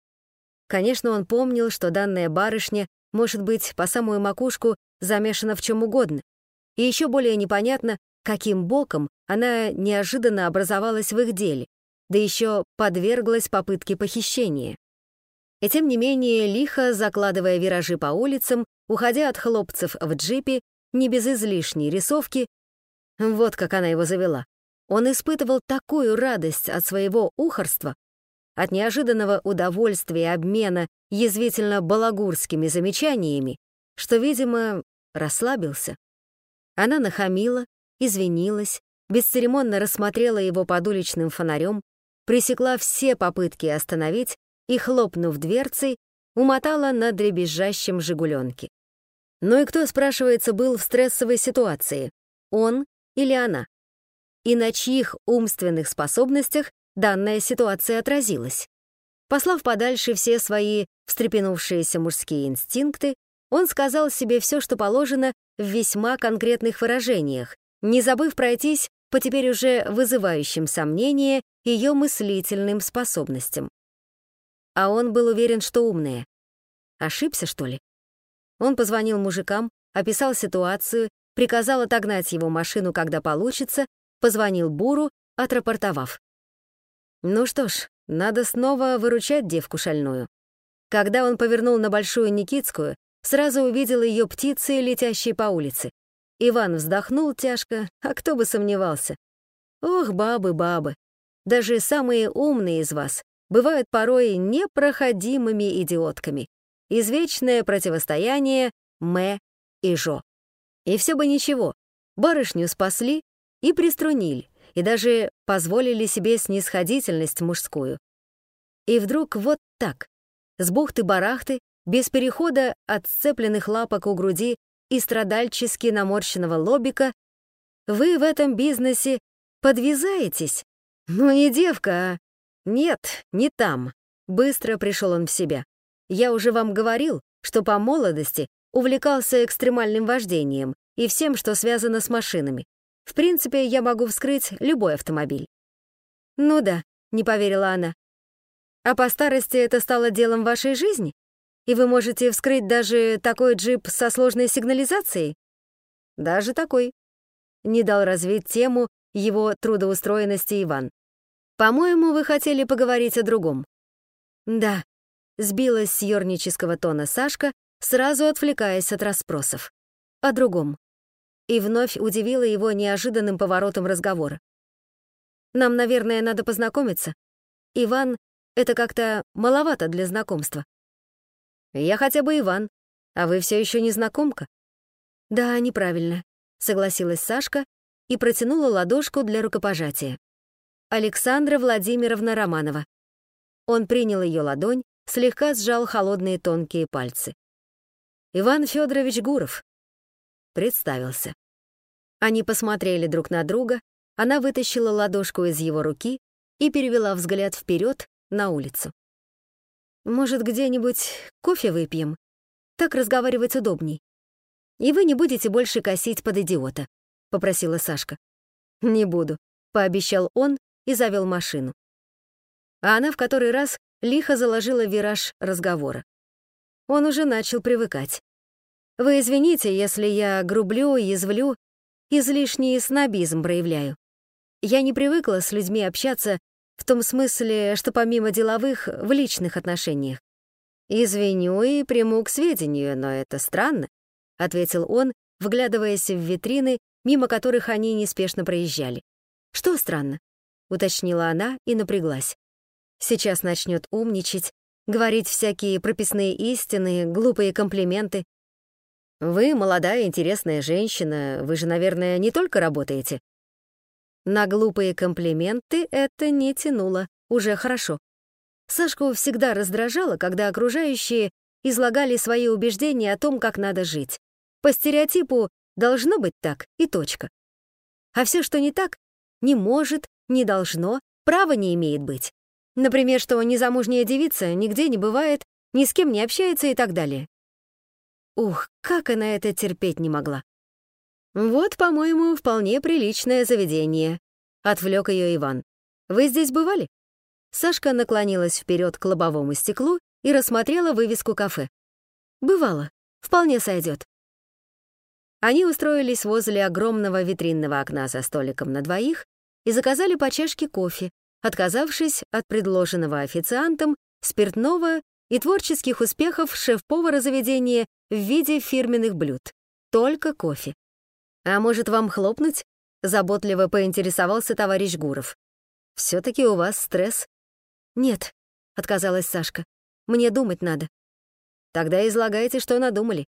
Конечно, он помнил, что данная барышня может быть по самую макушку замешана в чем угодно, и еще более непонятно, каким боком она неожиданно образовалась в их деле, да еще подверглась попытке похищения. И тем не менее, лихо закладывая виражи по улицам, уходя от хлопцев в джипе, не без излишней рисовки, вот как она его завела. Он испытывал такую радость от своего ухорства, от неожиданного удовольствия обмена язвительно-балагурскими замечаниями, что, видимо, расслабился. Она нахамила, извинилась, бесцеремонно рассмотрела его под уличным фонарем, пресекла все попытки остановить и, хлопнув дверцей, умотала на дребезжащем «Жигуленке». Ну и кто, спрашивается, был в стрессовой ситуации? Он или она? И на чьих умственных способностях данная ситуация отразилась? Послав подальше все свои встрепенувшиеся мужские инстинкты, он сказал себе все, что положено в весьма конкретных выражениях, не забыв пройтись по теперь уже вызывающим сомнения ее мыслительным способностям. А он был уверен, что умная. Ошибся, что ли? Он позвонил мужикам, описал ситуацию, приказал отогнать его машину, когда получится, позвонил Буру, отрапортовав. Ну что ж, надо снова выручать девку шальную. Когда он повернул на Большую Никитскую, сразу увидел ее птицы, летящие по улице. Иван вздохнул тяжко, а кто бы сомневался. Ох, бабы, бабы, даже самые умные из вас бывают порой непроходимыми идиотками. Извечное противостояние Мэ и Жо. И все бы ничего, барышню спасли и приструнили, и даже позволили себе снисходительность мужскую. И вдруг вот так, с бухты-барахты, без перехода от сцепленных лапок у груди и страдальчески наморщенного лобика, вы в этом бизнесе подвязаетесь. Ну, не девка, а... Нет, не там. Быстро пришел он в себя. Я уже вам говорил, что по молодости увлекался экстремальным вождением и всем, что связано с машинами. В принципе, я могу вскрыть любой автомобиль. Ну да, не поверила она. А по старости это стало делом вашей жизни? И вы можете вскрыть даже такой джип со сложной сигнализацией? Даже такой. Не дал развить тему его трудоустроенности Иван. По-моему, вы хотели поговорить о другом. Да, сбилась с ёрнического тона Сашка, сразу отвлекаясь от расспросов. О другом. И вновь удивила его неожиданным поворотом разговора. Нам, наверное, надо познакомиться. Иван — это как-то маловато для знакомства. Я хотя бы Иван, а вы все еще не знакомка. Да, неправильно, согласилась Сашка и протянула ладошку для рукопожатия. Александра Владимировна Романова. Он принял ее ладонь, слегка сжал холодные тонкие пальцы. Иван Федорович Гуров. Представился. Они посмотрели друг на друга, она вытащила ладошку из его руки и перевела взгляд вперед на улицу. «Может, где-нибудь кофе выпьем? Так разговаривать удобней. И вы не будете больше косить под идиота», — попросила Сашка. «Не буду», — пообещал он и завел машину. А она в который раз лихо заложила вираж разговора. Он уже начал привыкать. «Вы извините, если я грублю, язвлю, излишний снобизм проявляю. Я не привыкла с людьми общаться в том смысле, что помимо деловых, в личных отношениях. «Извиню и приму к сведению, но это странно», — ответил он, вглядываясь в витрины, мимо которых они неспешно проезжали. «Что странно?» — уточнила она и напряглась. Сейчас начнет умничать, говорить всякие прописные истины, глупые комплименты. «Вы молодая, интересная женщина, вы же, наверное, не только работаете?» На глупые комплименты это не тянуло, уже хорошо. Сашку всегда раздражало, когда окружающие излагали свои убеждения о том, как надо жить. По стереотипу должно быть так и точка. А все, что не так, не может, не должно, права не имеет быть. Например, что незамужняя девица нигде не бывает, ни с кем не общается и так далее. Ух, как она это терпеть не могла. «Вот, по-моему, вполне приличное заведение», — отвлек ее Иван. «Вы здесь бывали?» Сашка наклонилась вперед к лобовому стеклу и рассмотрела вывеску кафе. «Бывало. Вполне сойдет. Они устроились возле огромного витринного окна за столиком на двоих и заказали по чашке кофе, отказавшись от предложенного официантом спиртного и творческих успехов шеф-повара заведения в виде фирменных блюд. Только кофе. «А может, вам хлопнуть?» — заботливо поинтересовался товарищ Гуров. «Все-таки у вас стресс». «Нет», — отказалась Сашка. «Мне думать надо». «Тогда излагайте, что надумали».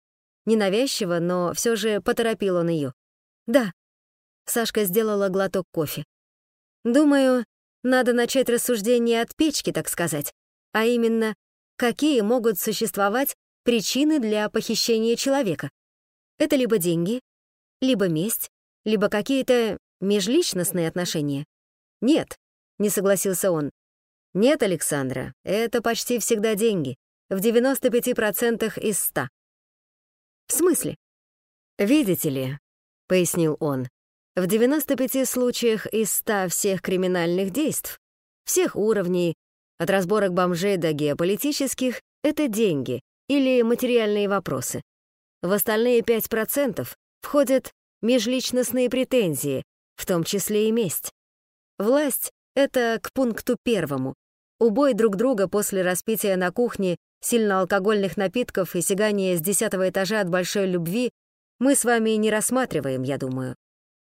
Ненавязчиво, но все же поторопил он ее. «Да». Сашка сделала глоток кофе. «Думаю, надо начать рассуждение от печки, так сказать, а именно, какие могут существовать причины для похищения человека. Это либо деньги, либо месть, либо какие-то межличностные отношения. Нет, не согласился он. Нет, Александра, это почти всегда деньги. В 95% из 100. В смысле? Видите ли, пояснил он, в 95 случаях из 100 всех криминальных действий, всех уровней, от разборок бомжей до геополитических, это деньги или материальные вопросы. В остальные 5% входят межличностные претензии, в том числе и месть. Власть — это к пункту первому. Убой друг друга после распития на кухне сильно алкогольных напитков и сигания с десятого этажа от большой любви мы с вами не рассматриваем, я думаю.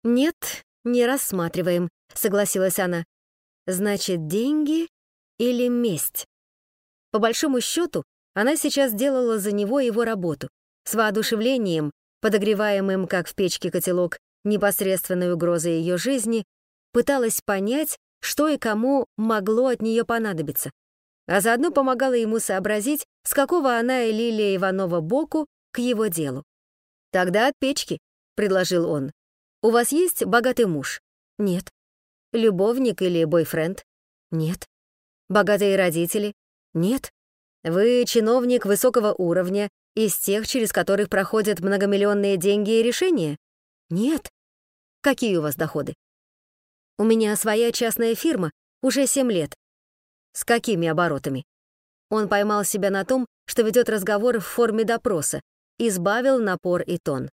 Нет, не рассматриваем, согласилась она. Значит, деньги или месть? По большому счету, она сейчас делала за него его работу, с воодушевлением подогреваемым, как в печке котелок, непосредственной угрозой ее жизни, пыталась понять, что и кому могло от нее понадобиться, а заодно помогала ему сообразить, с какого она и Лилия Иванова боку к его делу. Тогда от печки, предложил он. У вас есть богатый муж? Нет. Любовник или бойфренд? Нет. Богатые родители? Нет. Вы чиновник высокого уровня, из тех, через которых проходят многомиллионные деньги и решения? Нет. Какие у вас доходы? У меня своя частная фирма, уже семь лет. С какими оборотами? Он поймал себя на том, что ведет разговор в форме допроса, избавил напор и тон.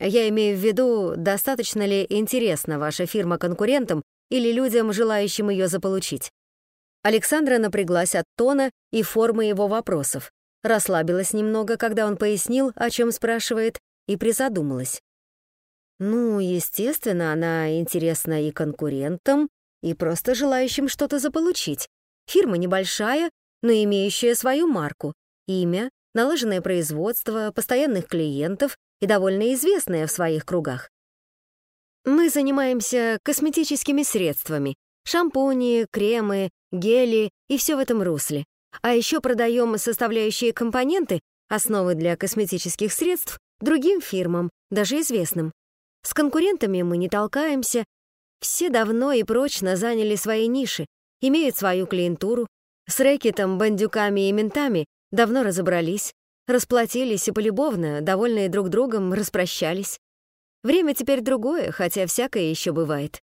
Я имею в виду, достаточно ли интересна ваша фирма конкурентам или людям, желающим ее заполучить. Александра напряглась от тона и формы его вопросов, расслабилась немного, когда он пояснил, о чем спрашивает, и призадумалась. Ну, естественно, она интересна и конкурентам, и просто желающим что-то заполучить. Фирма небольшая, но имеющая свою марку, имя, налаженное производство, постоянных клиентов и довольно известная в своих кругах. Мы занимаемся косметическими средствами, шампуни, кремы, гели и все в этом русле. А еще продаем составляющие компоненты, основы для косметических средств, другим фирмам, даже известным. С конкурентами мы не толкаемся, все давно и прочно заняли свои ниши, имеют свою клиентуру, с рэкетом, бандюками и ментами давно разобрались, расплатились и полюбовно, довольные друг другом, распрощались. Время теперь другое, хотя всякое еще бывает.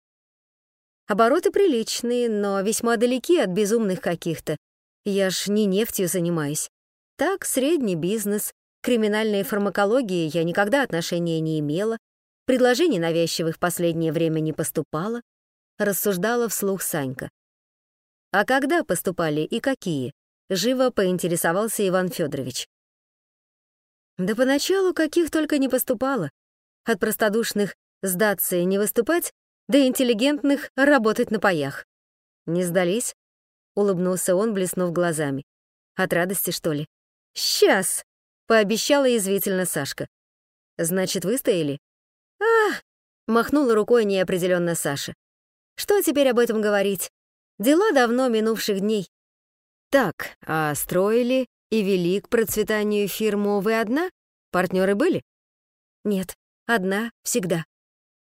Обороты приличные, но весьма далеки от безумных каких-то. Я ж не нефтью занимаюсь. Так, средний бизнес. Криминальной фармакологии я никогда отношения не имела. Предложений навязчивых последнее время не поступало. Рассуждала вслух Санька. А когда поступали и какие? Живо поинтересовался Иван Федорович. Да поначалу каких только не поступало. От простодушных сдаться и не выступать до интеллигентных работать на паях. Не сдались? Улыбнулся он, блеснув глазами. От радости, что ли? Сейчас! Пообещала язвительно Сашка. Значит, выстояли? А! Махнула рукой неопределенно Саша. Что теперь об этом говорить? Дела давно минувших дней. Так, а строили и вели к процветанию фирму вы одна? Партнеры были? Нет, одна, всегда.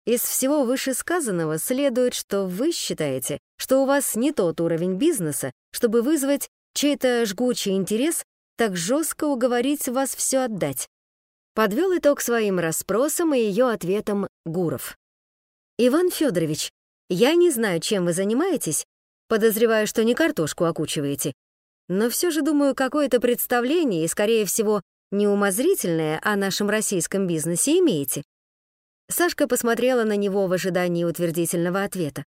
Из всего вышесказанного следует, что вы считаете, что у вас не тот уровень бизнеса, чтобы вызвать чей-то жгучий интерес, так жестко уговорить вас все отдать. Подвел итог своим расспросам и ее ответом Гуров. «Иван Федорович, я не знаю, чем вы занимаетесь, Подозреваю, что не картошку окучиваете. Но все же, думаю, какое-то представление, и, скорее всего, не умозрительное о нашем российском бизнесе имеете. Сашка посмотрела на него в ожидании утвердительного ответа.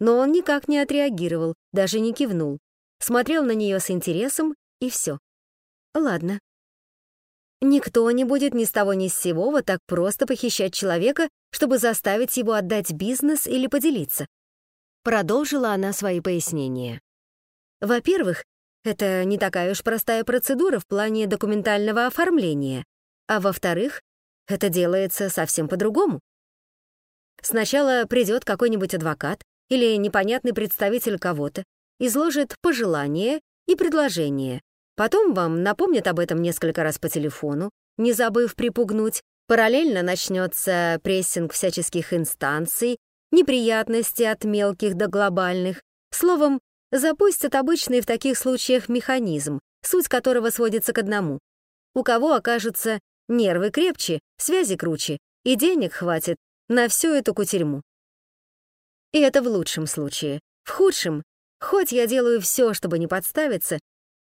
Но он никак не отреагировал, даже не кивнул. Смотрел на нее с интересом, и все. Ладно. Никто не будет ни с того ни с сего вот так просто похищать человека, чтобы заставить его отдать бизнес или поделиться. Продолжила она свои пояснения. Во-первых, это не такая уж простая процедура в плане документального оформления. А во-вторых, это делается совсем по-другому. Сначала придет какой-нибудь адвокат или непонятный представитель кого-то, изложит пожелания и предложения. Потом вам напомнят об этом несколько раз по телефону, не забыв припугнуть. Параллельно начнется прессинг всяческих инстанций неприятности от мелких до глобальных. Словом, запустят обычный в таких случаях механизм, суть которого сводится к одному. У кого окажутся нервы крепче, связи круче, и денег хватит на всю эту кутерьму. И это в лучшем случае. В худшем, хоть я делаю все, чтобы не подставиться,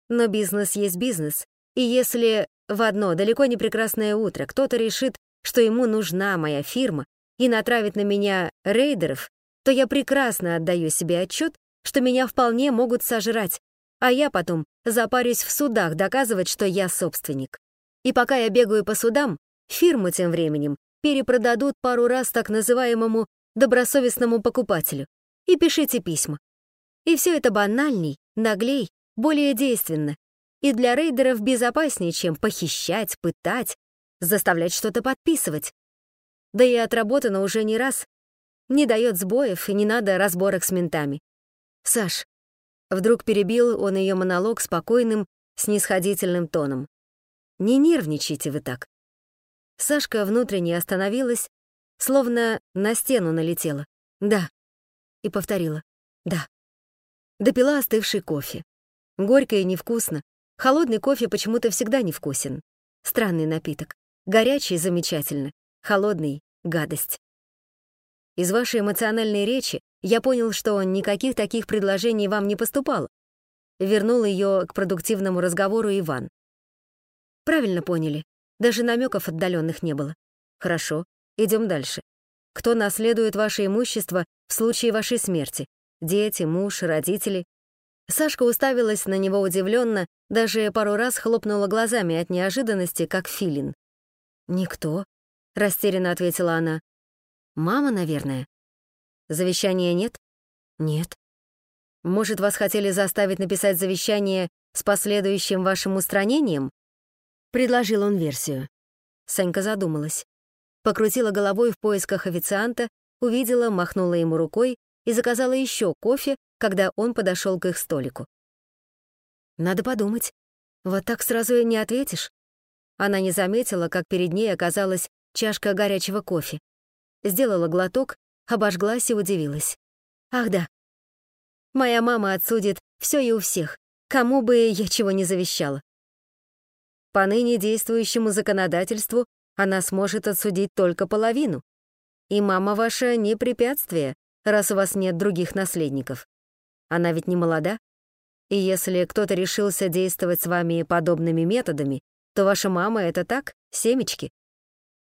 но бизнес есть бизнес, и если в одно далеко не прекрасное утро кто-то решит, что ему нужна моя фирма, и натравит на меня рейдеров, то я прекрасно отдаю себе отчет, что меня вполне могут сожрать, а я потом запарюсь в судах доказывать, что я собственник. И пока я бегаю по судам, фирму тем временем перепродадут пару раз так называемому добросовестному покупателю. И пишите письма. И все это банальней, наглей, более действенно. И для рейдеров безопаснее, чем похищать, пытать, заставлять что-то подписывать. Да и отработано уже не раз. Не дает сбоев и не надо разборок с ментами. Саш, вдруг перебил он ее монолог спокойным, снисходительным тоном. Не нервничайте вы так. Сашка внутренне остановилась, словно на стену налетела. «Да». И повторила. «Да». Допила остывший кофе. Горько и невкусно. Холодный кофе почему-то всегда невкусен. Странный напиток. Горячий — замечательно. Холодный — гадость. Из вашей эмоциональной речи я понял, что никаких таких предложений вам не поступало. Вернул ее к продуктивному разговору Иван. Правильно поняли. Даже намеков отдаленных не было. Хорошо, идем дальше. Кто наследует ваше имущество в случае вашей смерти? Дети, муж, родители? Сашка уставилась на него удивленно, даже пару раз хлопнула глазами от неожиданности, как филин. «Никто», — растерянно ответила она. «Мама, наверное». «Завещания нет?» «Нет». «Может, вас хотели заставить написать завещание с последующим вашим устранением?» Предложил он версию. Санька задумалась. Покрутила головой в поисках официанта, увидела, махнула ему рукой и заказала еще кофе, когда он подошел к их столику. «Надо подумать. Вот так сразу и не ответишь». Она не заметила, как перед ней оказалась чашка горячего кофе. Сделала глоток, обожглась и удивилась. «Ах да. Моя мама отсудит все и у всех, кому бы я чего не завещала. По ныне действующему законодательству она сможет отсудить только половину. И мама ваша не препятствие, раз у вас нет других наследников. Она ведь не молода. И если кто-то решился действовать с вами подобными методами, то ваша мама — это так, семечки.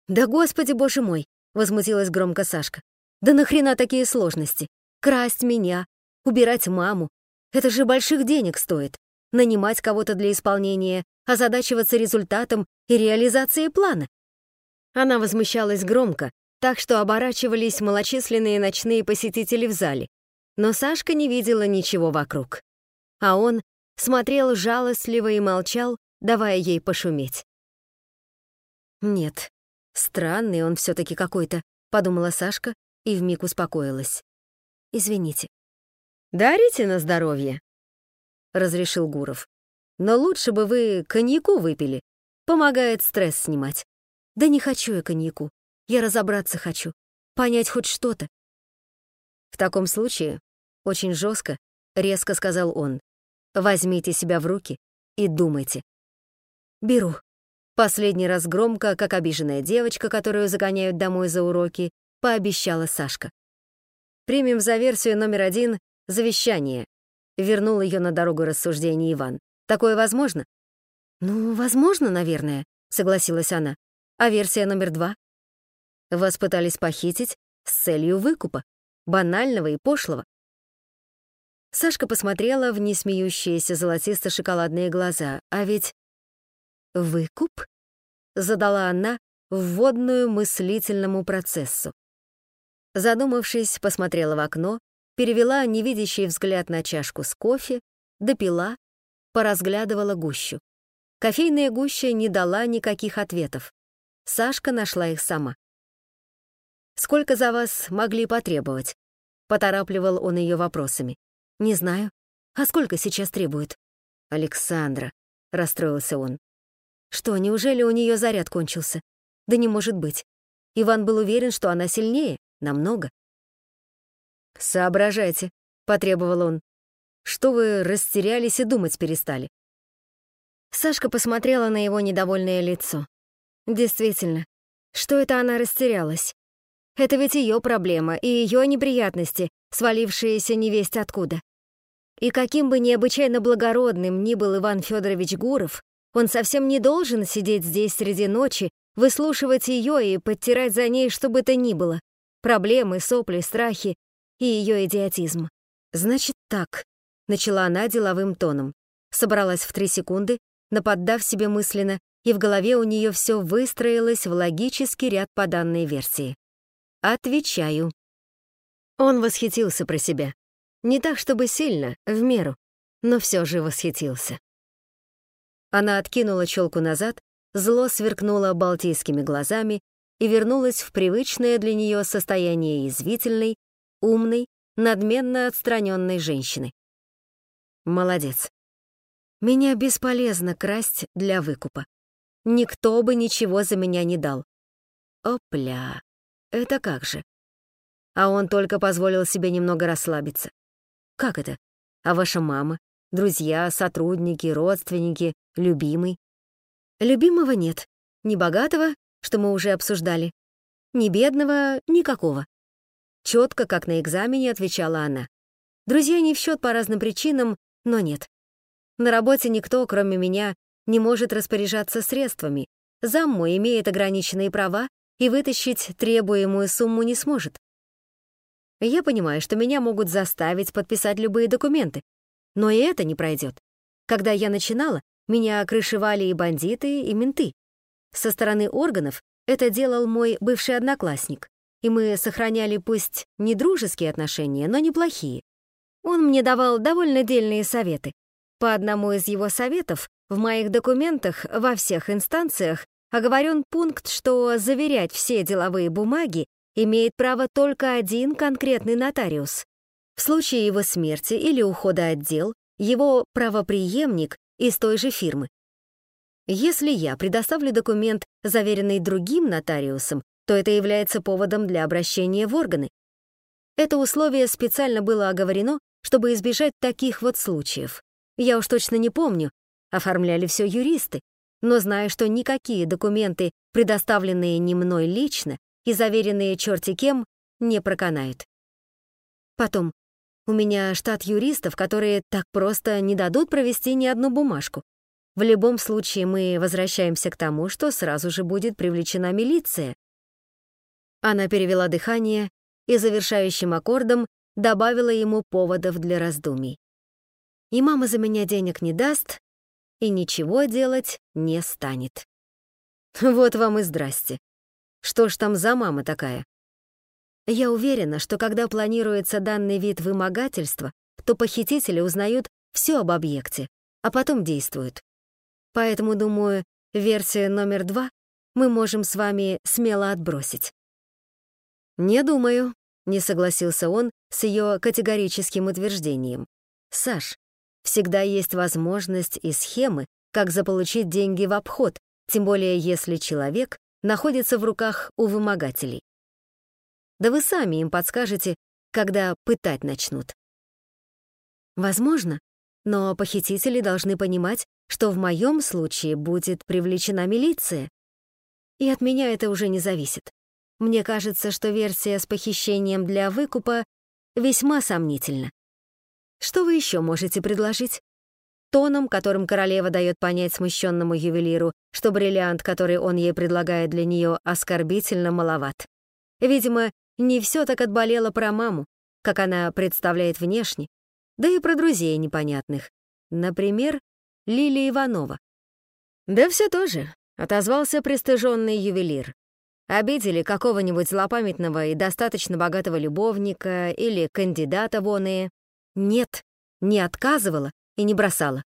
«Да господи, боже мой!» — возмутилась громко Сашка. «Да нахрена такие сложности? Красть меня, убирать маму. Это же больших денег стоит. Нанимать кого-то для исполнения озадачиваться результатом и реализацией плана. Она возмущалась громко, так что оборачивались малочисленные ночные посетители в зале, но Сашка не видела ничего вокруг. А он смотрел жалостливо и молчал, давая ей пошуметь. «Нет, странный он все таки какой-то», — подумала Сашка и вмиг успокоилась. «Извините». «Дарите на здоровье», — разрешил Гуров. Но лучше бы вы коньяку выпили. Помогает стресс снимать. Да не хочу я коньяку. Я разобраться хочу. Понять хоть что-то. В таком случае, очень жестко, резко сказал он, возьмите себя в руки и думайте. Беру. Последний раз громко, как обиженная девочка, которую загоняют домой за уроки, пообещала Сашка. Примем за версию номер один завещание. Вернул ее на дорогу рассуждений Иван. Такое возможно?» «Ну, возможно, наверное», — согласилась она. «А версия номер два?» «Вас пытались похитить с целью выкупа, банального и пошлого». Сашка посмотрела в несмеющиеся золотисто-шоколадные глаза. «А ведь...» «Выкуп?» — задала она вводную мыслительному процессу. Задумавшись, посмотрела в окно, перевела невидящий взгляд на чашку с кофе, допила поразглядывала гущу. Кофейная гуща не дала никаких ответов. Сашка нашла их сама. «Сколько за вас могли потребовать?» Поторапливал он ее вопросами. «Не знаю. А сколько сейчас требуют?» «Александра», — расстроился он. «Что, неужели у нее заряд кончился? Да не может быть. Иван был уверен, что она сильнее, намного». «Соображайте», — потребовал он. Что вы растерялись и думать перестали?» Сашка посмотрела на его недовольное лицо. Действительно, что это она растерялась? Это ведь ее проблема и ее неприятности, свалившиеся невесть откуда. И каким бы необычайно благородным ни был Иван Федорович Гуров, он совсем не должен сидеть здесь среди ночи, выслушивать ее и подтирать за ней что бы то ни было. Проблемы, сопли, страхи и ее идиотизм. Значит так, начала она деловым тоном. Собралась в три секунды, наподдав себе мысленно, и в голове у нее все выстроилось в логический ряд по данной версии. «Отвечаю». Он восхитился про себя. Не так, чтобы сильно, в меру, но все же восхитился. Она откинула челку назад, зло сверкнула балтийскими глазами и вернулась в привычное для нее состояние язвительной, умной, надменно отстраненной женщины. Молодец. Меня бесполезно красть для выкупа. Никто бы ничего за меня не дал. Опля, это как же? А он только позволил себе немного расслабиться. Как это? А ваша мама? Друзья, сотрудники, родственники, любимый? Любимого нет. Ни богатого, что мы уже обсуждали. Ни бедного, никакого. Четко, как на экзамене, отвечала она. Друзья не в счет по разным причинам, но нет. На работе никто, кроме меня, не может распоряжаться средствами. Зам мой имеет ограниченные права и вытащить требуемую сумму не сможет. Я понимаю, что меня могут заставить подписать любые документы, но и это не пройдет. Когда я начинала, меня крышевали и бандиты, и менты. Со стороны органов это делал мой бывший одноклассник, и мы сохраняли пусть не дружеские отношения, но неплохие. Он мне давал довольно дельные советы. По одному из его советов в моих документах во всех инстанциях оговорен пункт, что заверять все деловые бумаги имеет право только один конкретный нотариус. В случае его смерти или ухода от дел, его правоприемник из той же фирмы. Если я предоставлю документ, заверенный другим нотариусом, то это является поводом для обращения в органы. Это условие специально было оговорено, чтобы избежать таких вот случаев. Я уж точно не помню, оформляли все юристы, но знаю, что никакие документы, предоставленные не мной лично и заверенные черти кем, не проканают. Потом, у меня штат юристов, которые так просто не дадут провести ни одну бумажку. В любом случае мы возвращаемся к тому, что сразу же будет привлечена милиция. Она перевела дыхание и завершающим аккордом добавила ему поводов для раздумий. И мама за меня денег не даст, и ничего делать не станет. Вот вам и здрасте. Что ж там за мама такая? Я уверена, что когда планируется данный вид вымогательства, то похитители узнают все об объекте, а потом действуют. Поэтому, думаю, версию номер два мы можем с вами смело отбросить. «Не думаю», — не согласился он с ее категорическим утверждением. «Саш, всегда есть возможность и схемы, как заполучить деньги в обход, тем более если человек находится в руках у вымогателей. Да вы сами им подскажете, когда пытать начнут. Возможно, но похитители должны понимать, что в моем случае будет привлечена милиция. И от меня это уже не зависит. Мне кажется, что версия с похищением для выкупа весьма сомнительна. Что вы еще можете предложить? Тоном, которым королева дает понять смущенному ювелиру, что бриллиант, который он ей предлагает для нее, оскорбительно маловат. Видимо, не все так отболело про маму, как она представляет внешне, да и про друзей непонятных. Например, Лилия Иванова. «Да все тоже», — отозвался пристыженный ювелир. Обидели какого-нибудь злопамятного и достаточно богатого любовника или кандидата воные. Нет, не отказывала и не бросала.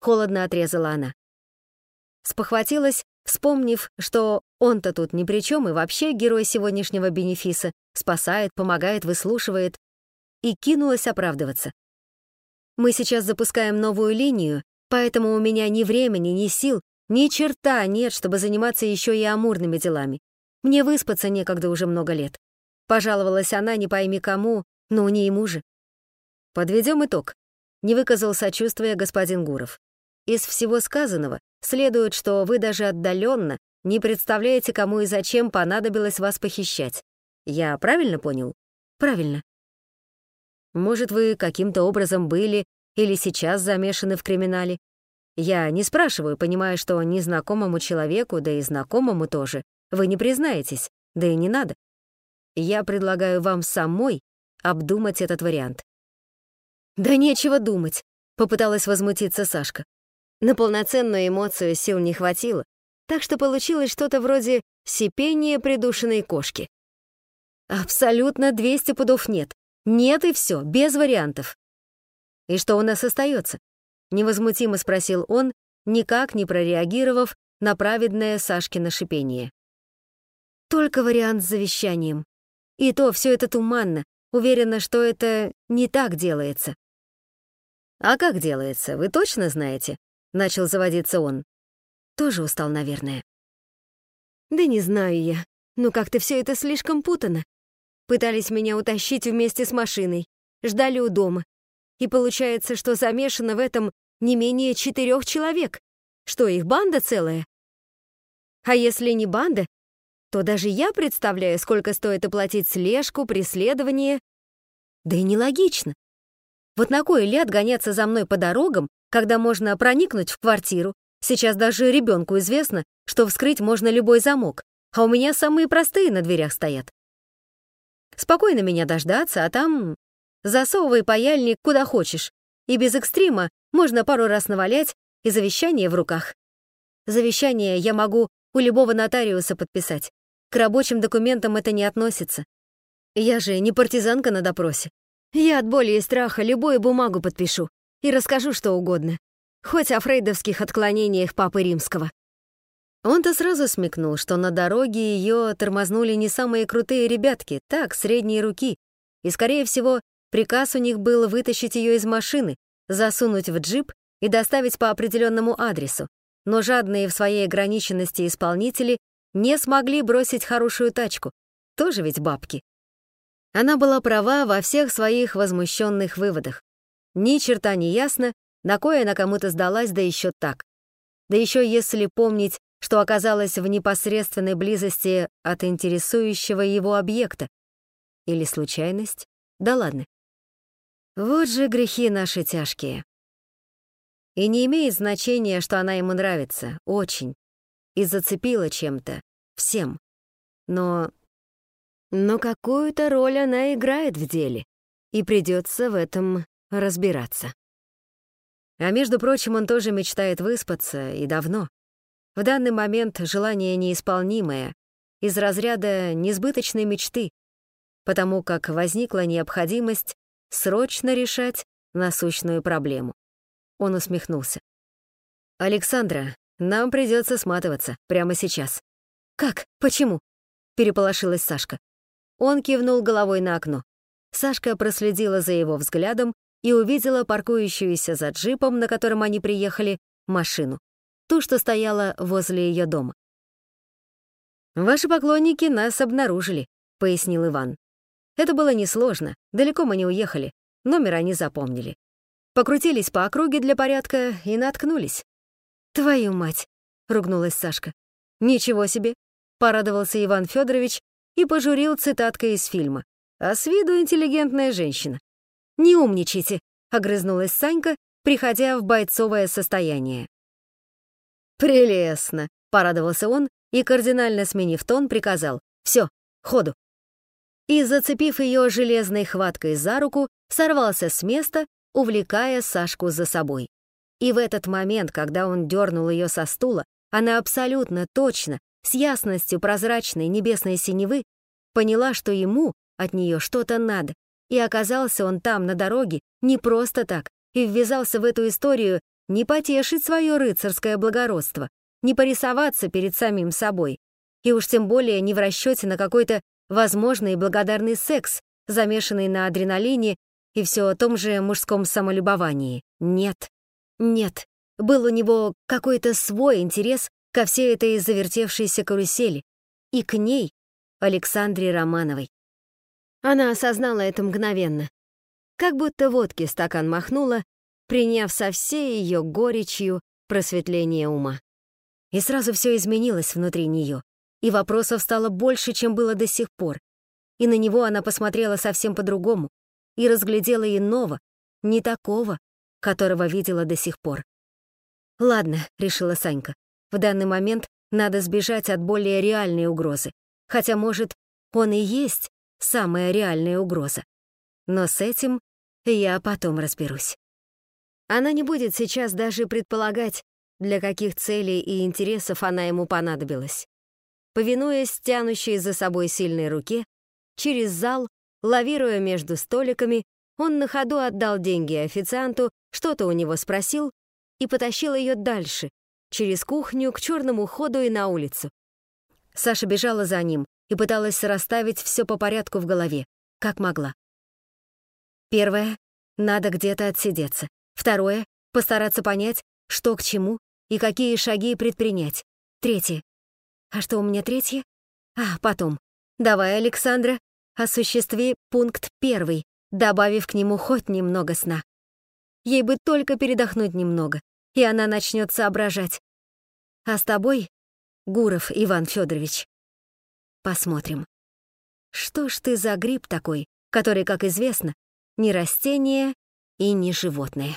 Холодно отрезала она. Спохватилась, вспомнив, что он-то тут ни при чем и вообще герой сегодняшнего бенефиса, спасает, помогает, выслушивает, и кинулась оправдываться. Мы сейчас запускаем новую линию, поэтому у меня ни времени, ни сил, ни черта нет, чтобы заниматься еще и амурными делами. Мне выспаться некогда уже много лет. Пожаловалась она, не пойми кому, но не ему же. Подведем итог. Не выказал сочувствия господин Гуров. Из всего сказанного следует, что вы даже отдаленно не представляете, кому и зачем понадобилось вас похищать. Я правильно понял? Правильно. Может, вы каким-то образом были или сейчас замешаны в криминале? Я не спрашиваю, понимая, что незнакомому человеку, да и знакомому тоже, вы не признаетесь, да и не надо. Я предлагаю вам самой обдумать этот вариант. «Да нечего думать», — попыталась возмутиться Сашка. На полноценную эмоцию сил не хватило, так что получилось что-то вроде сипения придушенной кошки. Абсолютно 200 пудов нет. Нет и все, без вариантов. И что у нас остается? Невозмутимо спросил он, никак не прореагировав на праведное Сашкино шипение. Только вариант с завещанием. И то все это туманно, уверена, что это не так делается. «А как делается, вы точно знаете?» — начал заводиться он. Тоже устал, наверное. «Да не знаю я», Ну как-то все это слишком путано. Пытались меня утащить вместе с машиной, ждали у дома. И получается, что замешано в этом не менее четырех человек. Что, их банда целая? А если не банда, то даже я представляю, сколько стоит оплатить слежку, преследование. Да и нелогично. Вот на кой ляд гоняться за мной по дорогам, когда можно проникнуть в квартиру? Сейчас даже ребенку известно, что вскрыть можно любой замок, а у меня самые простые на дверях стоят. Спокойно меня дождаться, а там засовывай паяльник куда хочешь. И без экстрима можно пару раз навалять и завещание в руках. Завещание я могу у любого нотариуса подписать. К рабочим документам это не относится. Я же не партизанка на допросе. Я от боли и страха любую бумагу подпишу и расскажу что угодно. Хоть о фрейдовских отклонениях Папы Римского. Он-то сразу смекнул, что на дороге ее тормознули не самые крутые ребятки, так, средние руки. И, скорее всего, приказ у них был вытащить ее из машины, засунуть в джип и доставить по определенному адресу. Но жадные в своей ограниченности исполнители не смогли бросить хорошую тачку. Тоже ведь бабки. Она была права во всех своих возмущенных выводах. Ни черта не ясно, на кое она кому-то сдалась, да еще так. Да еще если помнить, что оказалась в непосредственной близости от интересующего его объекта. Или случайность? Да ладно. Вот же грехи наши тяжкие. И не имеет значения, что она ему нравится, очень. И зацепила чем-то, всем. Но но какую-то роль она играет в деле, и придется в этом разбираться. А между прочим, он тоже мечтает выспаться, и давно. В данный момент желание неисполнимое, из разряда несбыточной мечты, потому как возникла необходимость срочно решать насущную проблему. Он усмехнулся. «Александра, нам придется сматываться прямо сейчас». «Как? Почему?» — переполошилась Сашка. Он кивнул головой на окно. Сашка проследила за его взглядом и увидела паркующуюся за джипом, на котором они приехали, машину. Ту, что стояла возле ее дома. «Ваши поклонники нас обнаружили», — пояснил Иван. «Это было несложно, далеко мы не уехали, номер они запомнили. Покрутились по округе для порядка и наткнулись». «Твою мать!» — ругнулась Сашка. «Ничего себе!» — порадовался Иван Федорович и пожурил цитаткой из фильма. А с виду интеллигентная женщина. «Не умничайте», — огрызнулась Санька, приходя в бойцовое состояние. «Прелестно», — порадовался он и, кардинально сменив тон, приказал. «Все, ходу». И, зацепив ее железной хваткой за руку, сорвался с места, увлекая Сашку за собой. И в этот момент, когда он дернул ее со стула, она абсолютно точно, с ясностью прозрачной небесной синевы, поняла, что ему от нее что-то надо, и оказался он там, на дороге, не просто так, и ввязался в эту историю не потешить свое рыцарское благородство, не порисоваться перед самим собой, и уж тем более не в расчете на какой-то возможный благодарный секс, замешанный на адреналине и все о том же мужском самолюбовании. Нет, нет, был у него какой-то свой интерес ко всей этой завертевшейся карусели и к ней, Александре Романовой. Она осознала это мгновенно. Как будто водки стакан махнула, приняв со всей ее горечью просветление ума. И сразу все изменилось внутри нее, и вопросов стало больше, чем было до сих пор. И на него она посмотрела совсем по-другому и разглядела иного, не такого, которого видела до сих пор. «Ладно», — решила Санька, в данный момент надо сбежать от более реальной угрозы. Хотя, может, он и есть самая реальная угроза. Но с этим я потом разберусь. Она не будет сейчас даже предполагать, для каких целей и интересов она ему понадобилась. Повинуясь тянущей за собой сильной руке, через зал, лавируя между столиками, он на ходу отдал деньги официанту, что-то у него спросил и потащил ее дальше, через кухню к черному ходу и на улицу. Саша бежала за ним и пыталась расставить все по порядку в голове, как могла. Первое — надо где-то отсидеться. Второе — постараться понять, что к чему и какие шаги предпринять. Третье. А что у меня третье? А потом. Давай, Александра, осуществи пункт первый, добавив к нему хоть немного сна. Ей бы только передохнуть немного, и она начнет соображать. А с тобой, Гуров Иван Федорович, посмотрим. Что ж ты за гриб такой, который, как известно, не растение и не животное?